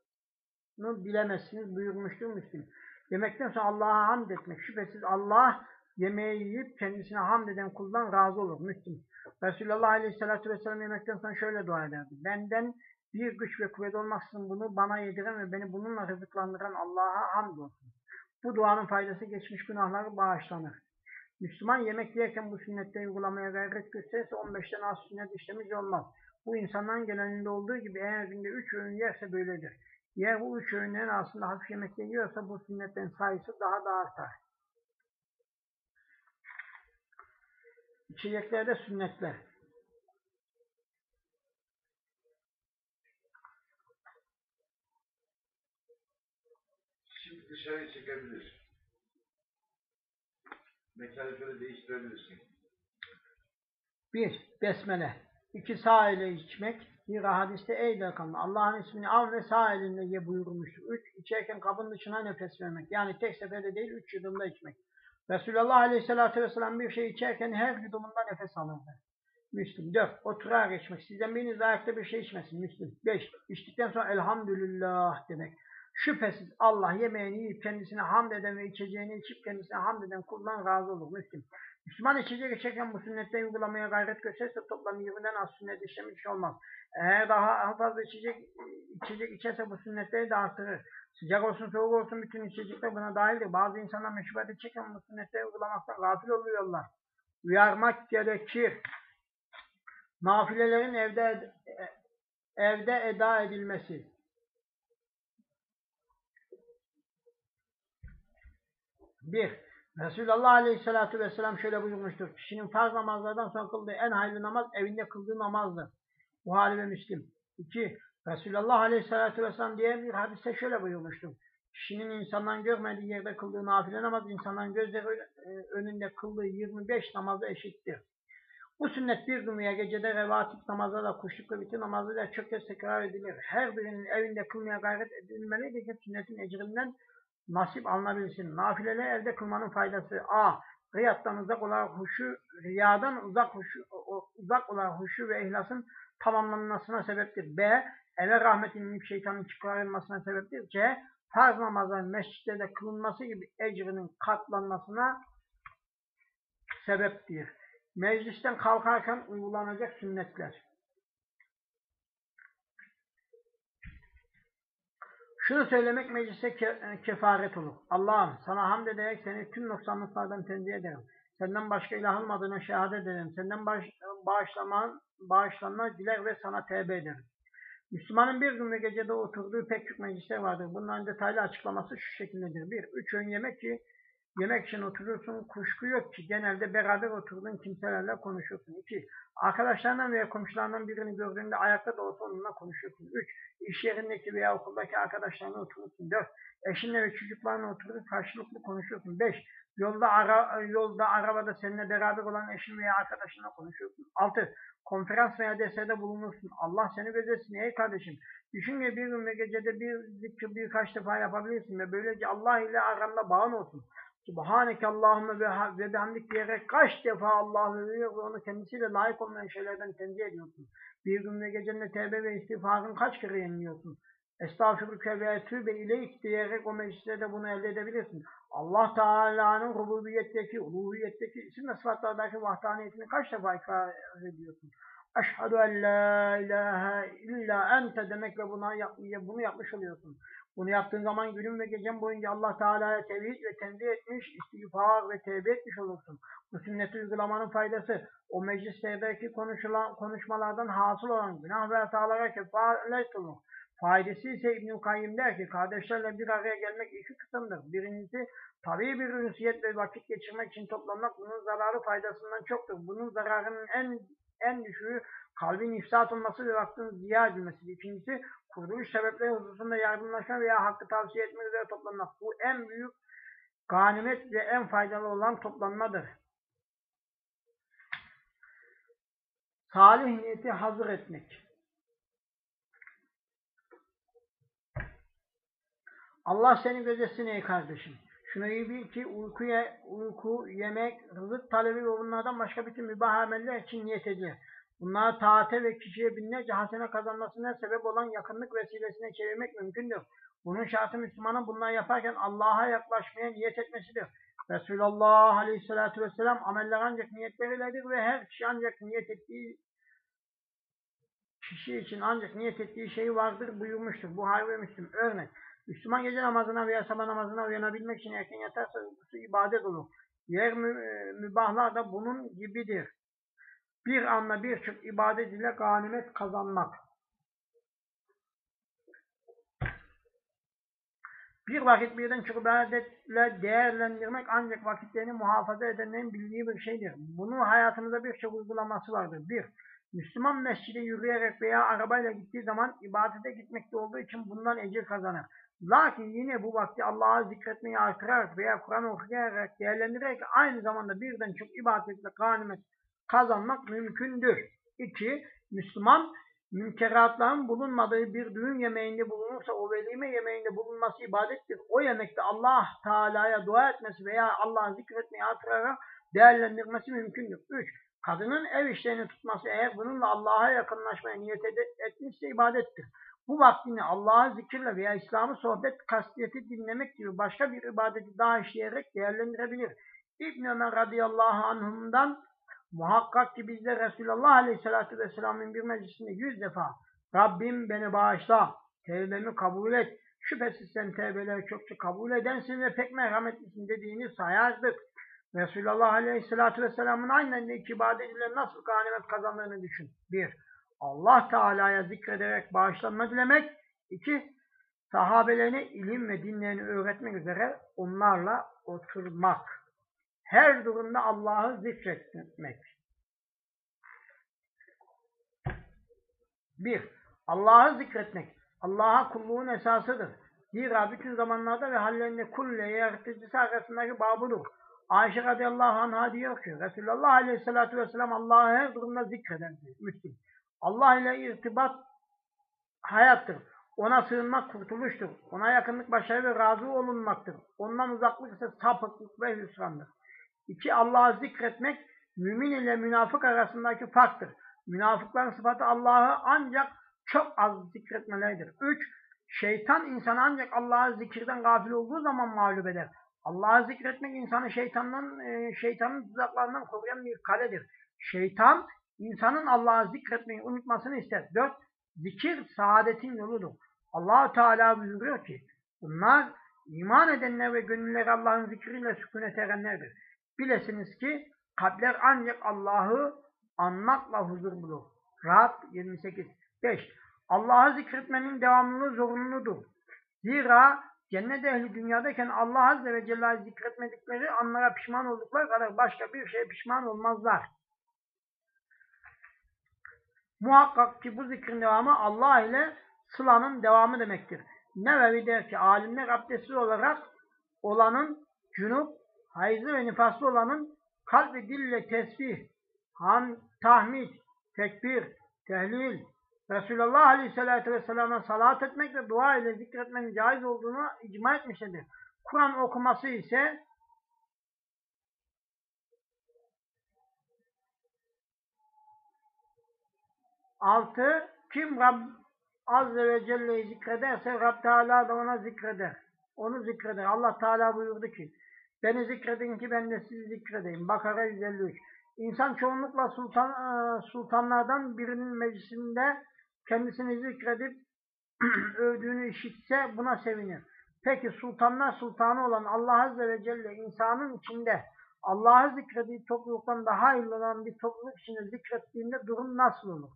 bilemezsiniz buyurmuştur Müslim. Yemekten sonra Allah'a hamd etmek. Şüphesiz Allah yemeği yiyip kendisine hamd eden kuldan razı olur. Müslim. Resulullah Aleyhisselatü Vesselam yemekten sonra şöyle dua ederdi. Benden bir güç ve kuvvet olmaksızın bunu bana yediren ve beni bununla rızıklandıran Allah'a hamd olsun. Bu duanın faydası geçmiş günahları bağışlanır. Müslüman yemek yerken bu sünnetleri uygulamaya gayret gösterirse 15'ten az sünnet işlemiş olmaz. Bu insanların genelinde olduğu gibi eğer günde 3 öğün yerse böyledir. Eğer bu üç öğünlerin aslında hafif yemek yiyorsa bu sünnetten sayısı daha da artar. İçeceklerde sünnetler. Şimdi dışarıya çekebilir. Mekanı böyle değiştirebilirsin. Bir, besmele. İki, sağ ile içmek. Bir hadiste ey delikanlı Allah'ın ismini al ve sağ elinle ye buyurmuştur. Üç, içerken kabın dışına nefes vermek. Yani tek seferde değil, üç yudumda içmek. Resulullah Aleyhisselatü Vesselam bir şey içerken her yudumunda nefes alırdı. Müslüm. Dört, oturarak içmek. Sizden biriniz ayakta bir şey içmesin. Müslüm. Beş, içtikten sonra elhamdülillah demek. Şüphesiz Allah yemeğini yiyip kendisine hamd eden ve içeceğini içip kendisine hamd eden kuldan razı olur. Müslüm. Müslüman içecek içerken bu sünnetleri uygulamaya gayret gösterirse toplam 20'den az sünnet işlemiş olmaz. Eğer daha fazla içecek, içecek içerse bu sünnetleri de artırır. Sıcak olsun soğuk olsun bütün içecekler buna dahildir. Bazı insanlar meşrubat içerken bu sünnetleri uygulamaktan gafil oluyorlar. Uyarmak gerekir. Nafilelerin evde evde eda edilmesi. Bir, Resulullah Aleyhisselatü Vesselam şöyle buyurmuştur. Kişinin farz namazlardan sonra kıldığı en hayırlı namaz evinde kıldığı namazdır. Buhari ve Müslim. 2. Resulullah Aleyhisselatü Vesselam diye bir hadiste şöyle buyurmuştur. Kişinin insandan görmediği yerde kıldığı nafile namaz insanların gözleri önünde kıldığı 25 namazı eşittir. Bu sünnet bir veya gecede revatip namazda da kuşluk ve bitir namazda da çok kez tekrar edilir. Her birinin evinde kılmaya gayret edilmelidir ki sünnetin ecrinden nasip alınabilsin. Nafileleri evde kılmanın faydası A. Riyattan uzak olarak huşu, riyadan uzak huşu, uzak olarak huşu ve ihlasın tamamlanmasına sebeptir. B. Eve rahmetin şeytanın çıkarılmasına sebeptir. C. Farz namazların mescitlerde kılınması gibi ecrinin katlanmasına sebeptir. Meclisten kalkarken uygulanacak sünnetler. Şunu söylemek meclise ke kefaret olur. Allah'ım sana hamd ederek seni tüm noksanlıklardan tenzih ederim. Senden başka ilah olmadığına şehadet ederim. Senden baş, bağışlaman, bağışlanma diler ve sana tevbe ederim. Müslümanın bir gün ve gecede oturduğu pek çok meclisler vardır. Bunların detaylı açıklaması şu şekildedir. Bir, üç öğün yemek ki yemek için oturursun. Kuşku yok ki genelde beraber oturduğun kimselerle konuşursun. İki, arkadaşlarından veya komşularından birini gördüğünde ayakta da olsa onunla konuşursun. Üç, iş yerindeki veya okuldaki arkadaşlarına oturursun. Dört, eşinle ve çocuklarla oturup karşılıklı konuşursun. Beş, yolda, ara, yolda arabada seninle beraber olan eşin veya arkadaşınla konuşursun. Altı, konferans veya dersede bulunursun. Allah seni gözetsin ey kardeşim. Düşün ve bir gün ve gecede bir zikir birkaç defa yapabilirsin ve böylece Allah ile aranda bağın olsun. Subhaneke Allahümme ve bihamdik diyerek kaç defa Allah'ı övüyor ve onu kendisiyle layık olmayan şeylerden tenzih ediyorsun. Bir gün ve gecende tevbe ve istiğfarın kaç kere yeniliyorsun. Estağfirüke ve etûbe ileyk diyerek o mecliste de bunu elde edebilirsin. Allah Teala'nın rububiyetteki, uluhiyetteki isim ve sıfatlardaki vahdaniyetini kaç defa ikrar ediyorsun? Eşhedü en la ilahe illa ente demek ve buna bunu yapmış oluyorsun. Bunu yaptığın zaman günün ve gecen boyunca Allah Teala'ya tevhid ve tenzih etmiş, istiğfar ve tevbe etmiş olursun. Bu sünneti uygulamanın faydası o meclislerdeki konuşulan konuşmalardan hasıl olan günah ve hatalara kefalet olur. Faydası ise İbn-i Kayyim der ki kardeşlerle bir araya gelmek iki kısımdır. Birincisi tabii bir ünsiyet ve vakit geçirmek için toplanmak bunun zararı faydasından çoktur. Bunun zararının en en düşüğü kalbin ifsat olması ve vaktin ziya edilmesidir. İkincisi kuruluş sebepleri hususunda yardımlaşma veya hakkı tavsiye etmek üzere toplanmak. Bu en büyük ganimet ve en faydalı olan toplanmadır. Salih niyeti hazır etmek. Allah seni gözetsin ey kardeşim. Şunu iyi bil ki uykuya, uyku, yemek, rızık talebi ve bunlardan başka bütün mübah ameller için niyet edilir. Bunlar taate ve kişiye binlerce hasene kazanmasına sebep olan yakınlık vesilesine çevirmek mümkündür. Bunun şartı Müslümanın bunları yaparken Allah'a yaklaşmaya niyet etmesidir. Resulullah Aleyhisselatü Vesselam ameller ancak niyetleriyledir ve her kişi ancak niyet ettiği kişi için ancak niyet ettiği şey vardır buyurmuştur. Buhari ve Müslüm. Örnek. Müslüman gece namazına veya sabah namazına uyanabilmek için erken yatarsa uykusu ibadet olur. Diğer e, mübahlar da bunun gibidir. Bir anla birçok ibadet ile ganimet kazanmak. Bir vakit birden çok ibadetle değerlendirmek ancak vakitlerini muhafaza edenlerin bildiği bir şeydir. Bunun hayatımızda birçok uygulaması vardır. Bir, Müslüman mescide yürüyerek veya arabayla gittiği zaman ibadete gitmekte olduğu için bundan ecir kazanır. Lakin yine bu vakti Allah'a zikretmeyi artırarak veya Kur'an okuyarak değerlendirerek aynı zamanda birden çok ibadetle ganimet kazanmak mümkündür. 2. Müslüman münkeratların bulunmadığı bir düğün yemeğinde bulunursa o velime yemeğinde bulunması ibadettir. O yemekte Allah Teala'ya dua etmesi veya Allah'ı zikretmeyi artırarak değerlendirmesi mümkündür. 3. Kadının ev işlerini tutması eğer bununla Allah'a yakınlaşmaya niyet etmişse ibadettir. Bu vaktini Allah'a zikirle veya İslam'ı sohbet kastiyeti dinlemek gibi başka bir ibadeti daha işleyerek değerlendirebilir. İbn Ömer radıyallahu anhumdan muhakkak ki bizde Resulullah aleyhissalatü vesselamın bir meclisinde yüz defa Rabbim beni bağışla, tevbemi kabul et, şüphesiz sen tevbeleri çokça kabul edensin ve pek merhametlisin dediğini sayardık. Resulullah aleyhissalatü vesselamın aynen de iki ibadet ile nasıl ganimet kazandığını düşün. Bir, Allah Teala'ya zikrederek bağışlanma dilemek. İki, sahabelerine ilim ve dinlerini öğretmek üzere onlarla oturmak. Her durumda Allah'ı zikretmek. Bir, Allah'ı zikretmek. Allah'a kulluğun esasıdır. Zira bütün zamanlarda ve hallerinde kulle yaratıcısı arasındaki bağ budur. Ayşe radıyallahu anh'a diyor ki Resulullah aleyhissalatü vesselam Allah'ı her durumda zikrederdi. Müslüm. Allah ile irtibat hayattır. Ona sığınmak kurtuluştur. Ona yakınlık başarı ve razı olunmaktır. Ondan uzaklık ise sapıklık ve hüsrandır. İki, Allah'ı zikretmek, mümin ile münafık arasındaki farktır. Münafıkların sıfatı Allah'ı ancak çok az zikretmeleridir. Üç, şeytan insanı ancak Allah'ı zikirden gafil olduğu zaman mağlup eder. Allah'ı zikretmek insanı şeytandan, e, şeytanın tuzaklarından koruyan bir kaledir. Şeytan, insanın Allah'ı zikretmeyi unutmasını ister. Dört, zikir saadetin yoludur. allah Teala buyuruyor ki, bunlar iman edenler ve gönülleri Allah'ın zikriyle sükunet erenlerdir. Bilesiniz ki, kalpler ancak Allah'ı anmakla huzur bulur. Rahat 28. 5. Allah'ı zikretmenin devamlılığı zorunludur. Zira cennet ehli dünyadayken Allah Azze ve Celle'yi zikretmedikleri anlara pişman oldukları kadar başka bir şeye pişman olmazlar. Muhakkak ki bu zikrin devamı Allah ile sılanın devamı demektir. Nevevi der ki alimler abdestsiz olarak olanın cünüp, hayızlı ve nifaslı olanın kalp ve dille tesbih, ham, tahmid, tekbir, tehlil, Resulullah Aleyhisselatü Vesselam'a salat etmek ve dua ile zikretmenin caiz olduğunu icma etmiştir. Kur'an okuması ise altı kim Rab, Azze ve Celle'yi zikrederse Rab Teala da ona zikreder. Onu zikreder. Allah Teala buyurdu ki Beni zikredin ki ben de sizi zikredeyim. Bakara 153. İnsan çoğunlukla sultan, e, sultanlardan birinin meclisinde kendisini zikredip övdüğünü işitse buna sevinir. Peki sultanlar sultanı olan Allah Azze ve Celle insanın içinde Allah'ı zikrediği topluluktan daha hayırlı olan bir topluluk içinde zikrettiğinde durum nasıl olur?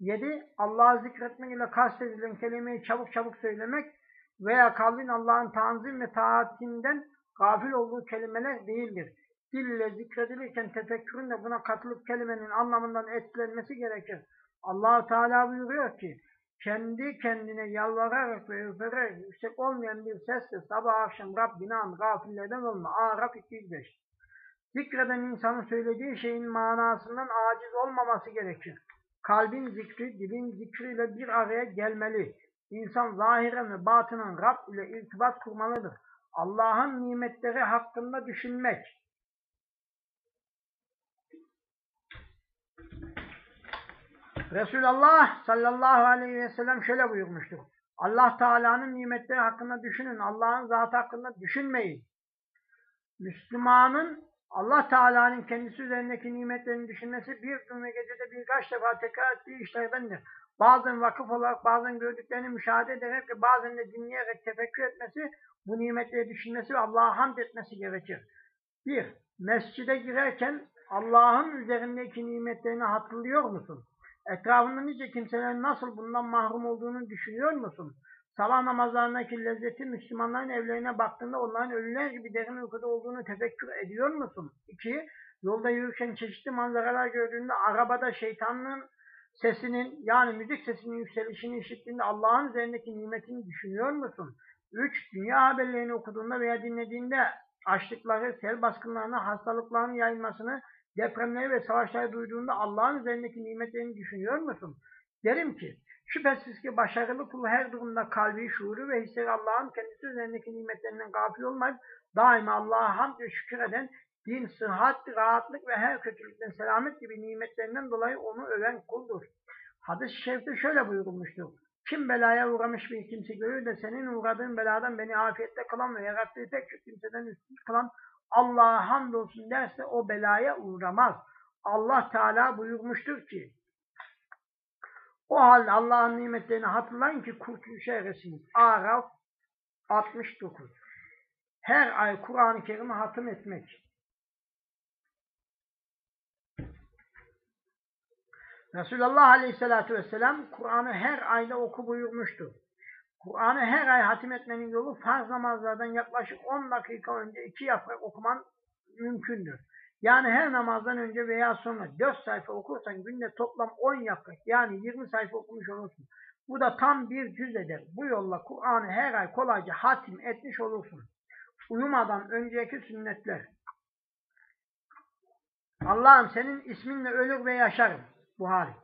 7. Allah'ı zikretmek ile kastedilen kelimeyi çabuk çabuk söylemek veya kalbin Allah'ın tanzim ve taatinden gafil olduğu kelimeler değildir. Dil ile zikredilirken tefekkürün de buna katılıp kelimenin anlamından etkilenmesi gerekir. allah Teala buyuruyor ki, kendi kendine yalvararak ve öperek yüksek olmayan bir sesle sabah akşam Rabbine an gafillerden olma. Araf 205 Zikreden insanın söylediği şeyin manasından aciz olmaması gerekir. Kalbin zikri, dilin zikriyle bir araya gelmeli. İnsan zahiren ve batının Rab ile irtibat kurmalıdır. Allah'ın nimetleri hakkında düşünmek. Resulullah sallallahu aleyhi ve sellem şöyle buyurmuştur. Allah Teala'nın nimetleri hakkında düşünün. Allah'ın zatı hakkında düşünmeyin. Müslümanın Allah Teala'nın kendisi üzerindeki nimetlerini düşünmesi bir gün ve gecede birkaç defa tekrar ettiği işlerdendir. Bazen vakıf olarak, bazen gördüklerini müşahede ederek ve bazen de dinleyerek tefekkür etmesi, bu nimetleri düşünmesi ve Allah'a hamd etmesi gerekir. Bir, mescide girerken Allah'ın üzerindeki nimetlerini hatırlıyor musun? Etrafında nice kimselerin nasıl bundan mahrum olduğunu düşünüyor musun? Sabah namazlarındaki lezzeti Müslümanların evlerine baktığında onların ölüler gibi derin uykuda olduğunu tefekkür ediyor musun? İki, yolda yürürken çeşitli manzaralar gördüğünde arabada şeytanın sesinin yani müzik sesinin yükselişini işittiğinde Allah'ın üzerindeki nimetini düşünüyor musun? Üç, dünya haberlerini okuduğunda veya dinlediğinde açlıkları, sel baskınlarını, hastalıkların yayılmasını, depremleri ve savaşları duyduğunda Allah'ın üzerindeki nimetlerini düşünüyor musun? Derim ki, şüphesiz ki başarılı kul her durumda kalbi, şuuru ve hisleri Allah'ın kendisi üzerindeki nimetlerinden gafil olmayıp daima Allah'a hamd ve şükür eden, din, sıhhat, rahatlık ve her kötülükten selamet gibi nimetlerinden dolayı onu öven kuldur. Hadis-i şerifte şöyle buyurulmuştur. Kim belaya uğramış bir kimse görür de senin uğradığın beladan beni afiyette kılan ve yarattığı tek kimseden üstün kılan Allah'a hamdolsun derse o belaya uğramaz. Allah Teala buyurmuştur ki o halde Allah'ın nimetlerini hatırlayın ki kurtuluşa eresiniz. Araf 69 Her ay Kur'an-ı Kerim'i hatım etmek. Resulullah Aleyhisselatü Vesselam Kur'an'ı her ayda oku buyurmuştur. Kur'an'ı her ay hatim etmenin yolu farz namazlardan yaklaşık 10 dakika önce iki yaprak okuman mümkündür. Yani her namazdan önce veya sonra 4 sayfa okursan günde toplam 10 yaprak yani 20 sayfa okumuş olursun. Bu da tam bir cüz eder. Bu yolla Kur'an'ı her ay kolayca hatim etmiş olursun. Uyumadan önceki sünnetler. Allah'ım senin isminle ölür ve yaşarım. Buhari.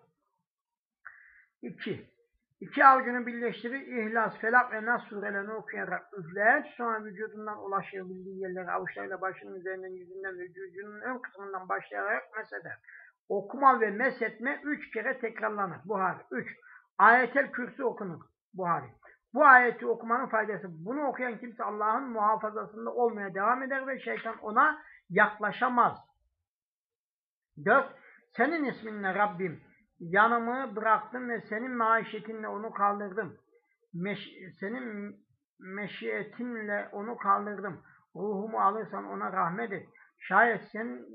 2. İki avucunu birleştirir, İhlas, Felak ve Nas surelerini okuyarak üfler, sonra vücudundan ulaşabildiği yerlere avuçlarıyla başının üzerinden, yüzünden ve vücudunun ön kısmından başlayarak mesheder. Okuma ve mesetme üç kere tekrarlanır. Buhari. Üç. Ayetel kürsü okunur. Buhari. Bu ayeti okumanın faydası. Bunu okuyan kimse Allah'ın muhafazasında olmaya devam eder ve şeytan ona yaklaşamaz. Dört. Senin isminle Rabbim yanımı bıraktım ve senin maişetinle onu kaldırdım. Meş senin meşiyetinle onu kaldırdım. Ruhumu alırsan ona rahmet et. Şayet sen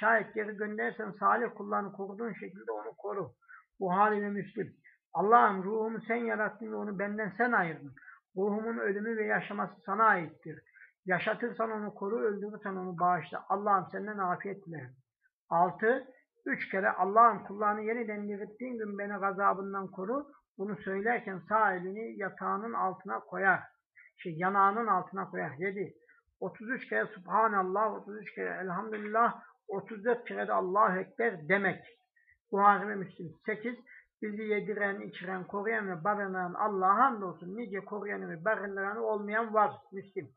şayet geri göndersen salih kullarını koruduğun şekilde onu koru. Buhari ve Müslim. Allah'ım ruhumu sen yarattın ve onu benden sen ayırdın. Ruhumun ölümü ve yaşaması sana aittir. Yaşatırsan onu koru, öldürürsen onu bağışla. Allah'ım senden afiyet dilerim. 6. Üç kere Allah'ın kullarını yeniden dirilttiğin gün beni gazabından koru. Bunu söylerken sağ elini yatağının altına koyar. Şey, yanağının altına koyar. Yedi. 33 kere Subhanallah, 33 kere Elhamdülillah, 34 kere de Allahu Ekber demek. Buhari ve Müslim. 8. Bizi yediren, içiren, koruyan ve barınan Allah'a hamdolsun. Nice koruyanı ve barındıranı olmayan var. Müslim.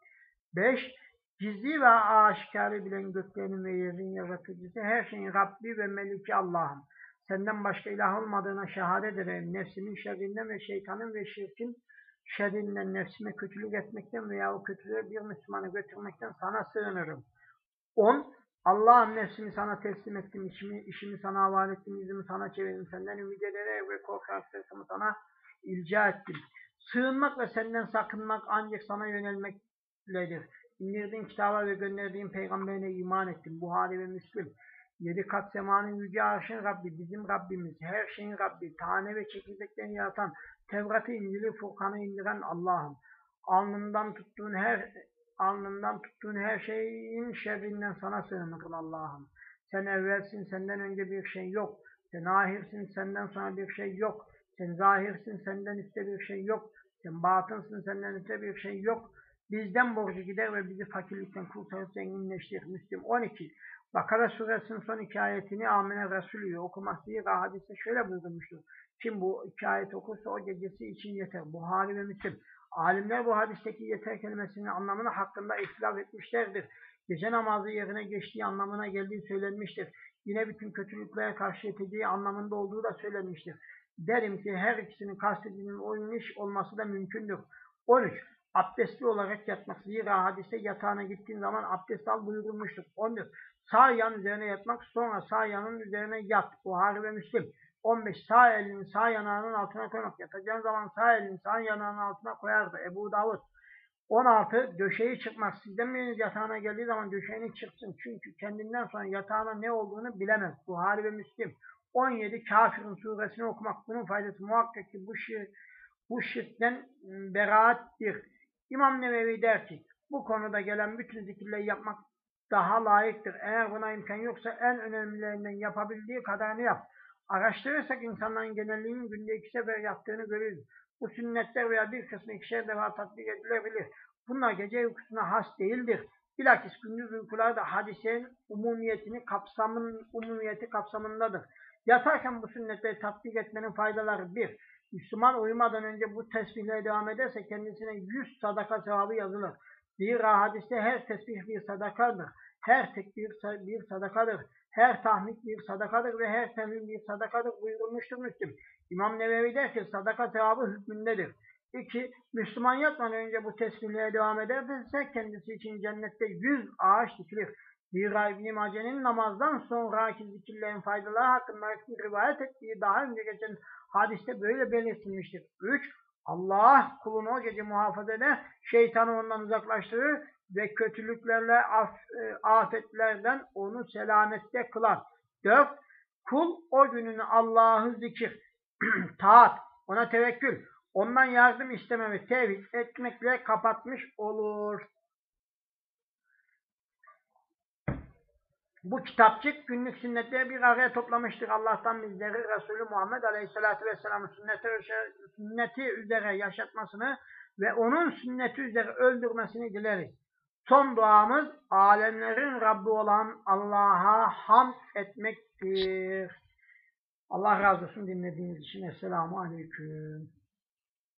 5. Gizli ve aşikarı bilen göklerin ve yerin yaratıcısı, her şeyin Rabbi ve Meliki Allah'ım. senden başka ilah olmadığına şehadet ederim. Nefsimin şerrinden ve şeytanın ve şirkin şerrinden nefsime kötülük etmekten veya o kötülüğe bir Müslümanı götürmekten sana sığınırım. 10. Allah'ım nefsimi sana teslim ettim, işimi, işimi sana havale ettim, yüzümü sana çevirdim, senden ümit ederek ve korkarak sırtımı sana ilca ettim. Sığınmak ve senden sakınmak ancak sana yönelmekledir. İndirdiğin kitaba ve gönderdiğin peygamberine iman ettim. Buhari ve Müslim. Yedi kat semanın yüce arşın Rabbi, bizim Rabbimiz, her şeyin Rabbi, tane ve çekirdekten yaratan, Tevrat'ı, İncil'i, Furkan'ı indiren Allah'ım. Alnından tuttuğun her alnından tuttuğun her şeyin şerrinden sana sığınırım Allah'ım. Sen evvelsin, senden önce bir şey yok. Sen ahirsin, senden sonra bir şey yok. Sen zahirsin, senden üstte bir şey yok. Sen batınsın, senden üstte bir şey yok. Bizden borcu gider ve bizi fakirlikten kurtarıp zenginleştir. Müslim 12. Bakara suresinin son iki ayetini Amine Resulü'yü okuması bir hadiste şöyle buyurmuştur. Kim bu iki ayet okursa o gecesi için yeter. Buhari ve Müslim. Alimler bu hadisteki yeter kelimesinin anlamını hakkında ihtilaf etmişlerdir. Gece namazı yerine geçtiği anlamına geldiği söylenmiştir. Yine bütün kötülüklere karşı yeteceği anlamında olduğu da söylenmiştir. Derim ki her ikisinin kastedilinin oyun iş olması da mümkündür. 13. Abdestli olarak yatmak. Zira hadiste yatağına gittiğin zaman abdest al buyurulmuştur. 14. Sağ yan üzerine yatmak sonra sağ yanın üzerine yat. Buhari ve Müslim. 15. Sağ elini sağ yanağının altına koymak. Yatacağın zaman sağ elini sağ yanağının altına koyardı. Ebu Davud. 16. Döşeği çıkmak. Sizden biriniz yatağına geldiği zaman döşeğini çıksın. Çünkü kendinden sonra yatağına ne olduğunu bilemez. Buhari ve Müslim. 17. Kafirin suresini okumak. Bunun faydası muhakkak ki bu, şir, bu şirkten beraattir. İmam Nevevi der ki bu konuda gelen bütün zikirleri yapmak daha layıktır. Eğer buna imkan yoksa en önemlilerinden yapabildiği kadarını yap. Araştırırsak insanların genelliğinin günde iki sefer yaptığını görürüz. Bu sünnetler veya bir kısmı ikişer defa tatbik edilebilir. Bunlar gece uykusuna has değildir. Bilakis gündüz uykular da hadisenin umumiyetini kapsamın, umumiyeti kapsamındadır. Yatarken bu sünnetleri tatbik etmenin faydaları bir. Müslüman uyumadan önce bu tesbihlere devam ederse kendisine yüz sadaka sevabı yazılır. Zira hadiste her tesbih bir sadakadır. Her tekbir bir sadakadır. Her tahmid bir sadakadır ve her temim bir sadakadır buyurulmuştur Müslüm. İmam Nevevi der ki sadaka sevabı hükmündedir. 2. Müslüman yatmadan önce bu tesbihlere devam ederse kendisi için cennette yüz ağaç dikilir. Zira İbn-i Mace'nin namazdan sonraki zikirlerin faydaları hakkında rivayet ettiği daha önce geçen hadiste böyle belirtilmiştir. 3. Allah kulunu o gece muhafaza eder, şeytanı ondan uzaklaştırır ve kötülüklerle e, afetlerden onu selamette kılar. 4. Kul o gününü Allah'ı zikir, taat, ona tevekkül, ondan yardım isteme ve tevhid etmekle kapatmış olur. Bu kitapçık günlük sünnetleri bir araya toplamıştır. Allah'tan bizleri Resulü Muhammed Aleyhisselatü Vesselam'ın sünneti, sünneti üzere yaşatmasını ve onun sünneti üzere öldürmesini dileriz. Son duamız alemlerin Rabbi olan Allah'a hamd etmektir. Allah razı olsun dinlediğiniz için. Esselamu Aleyküm.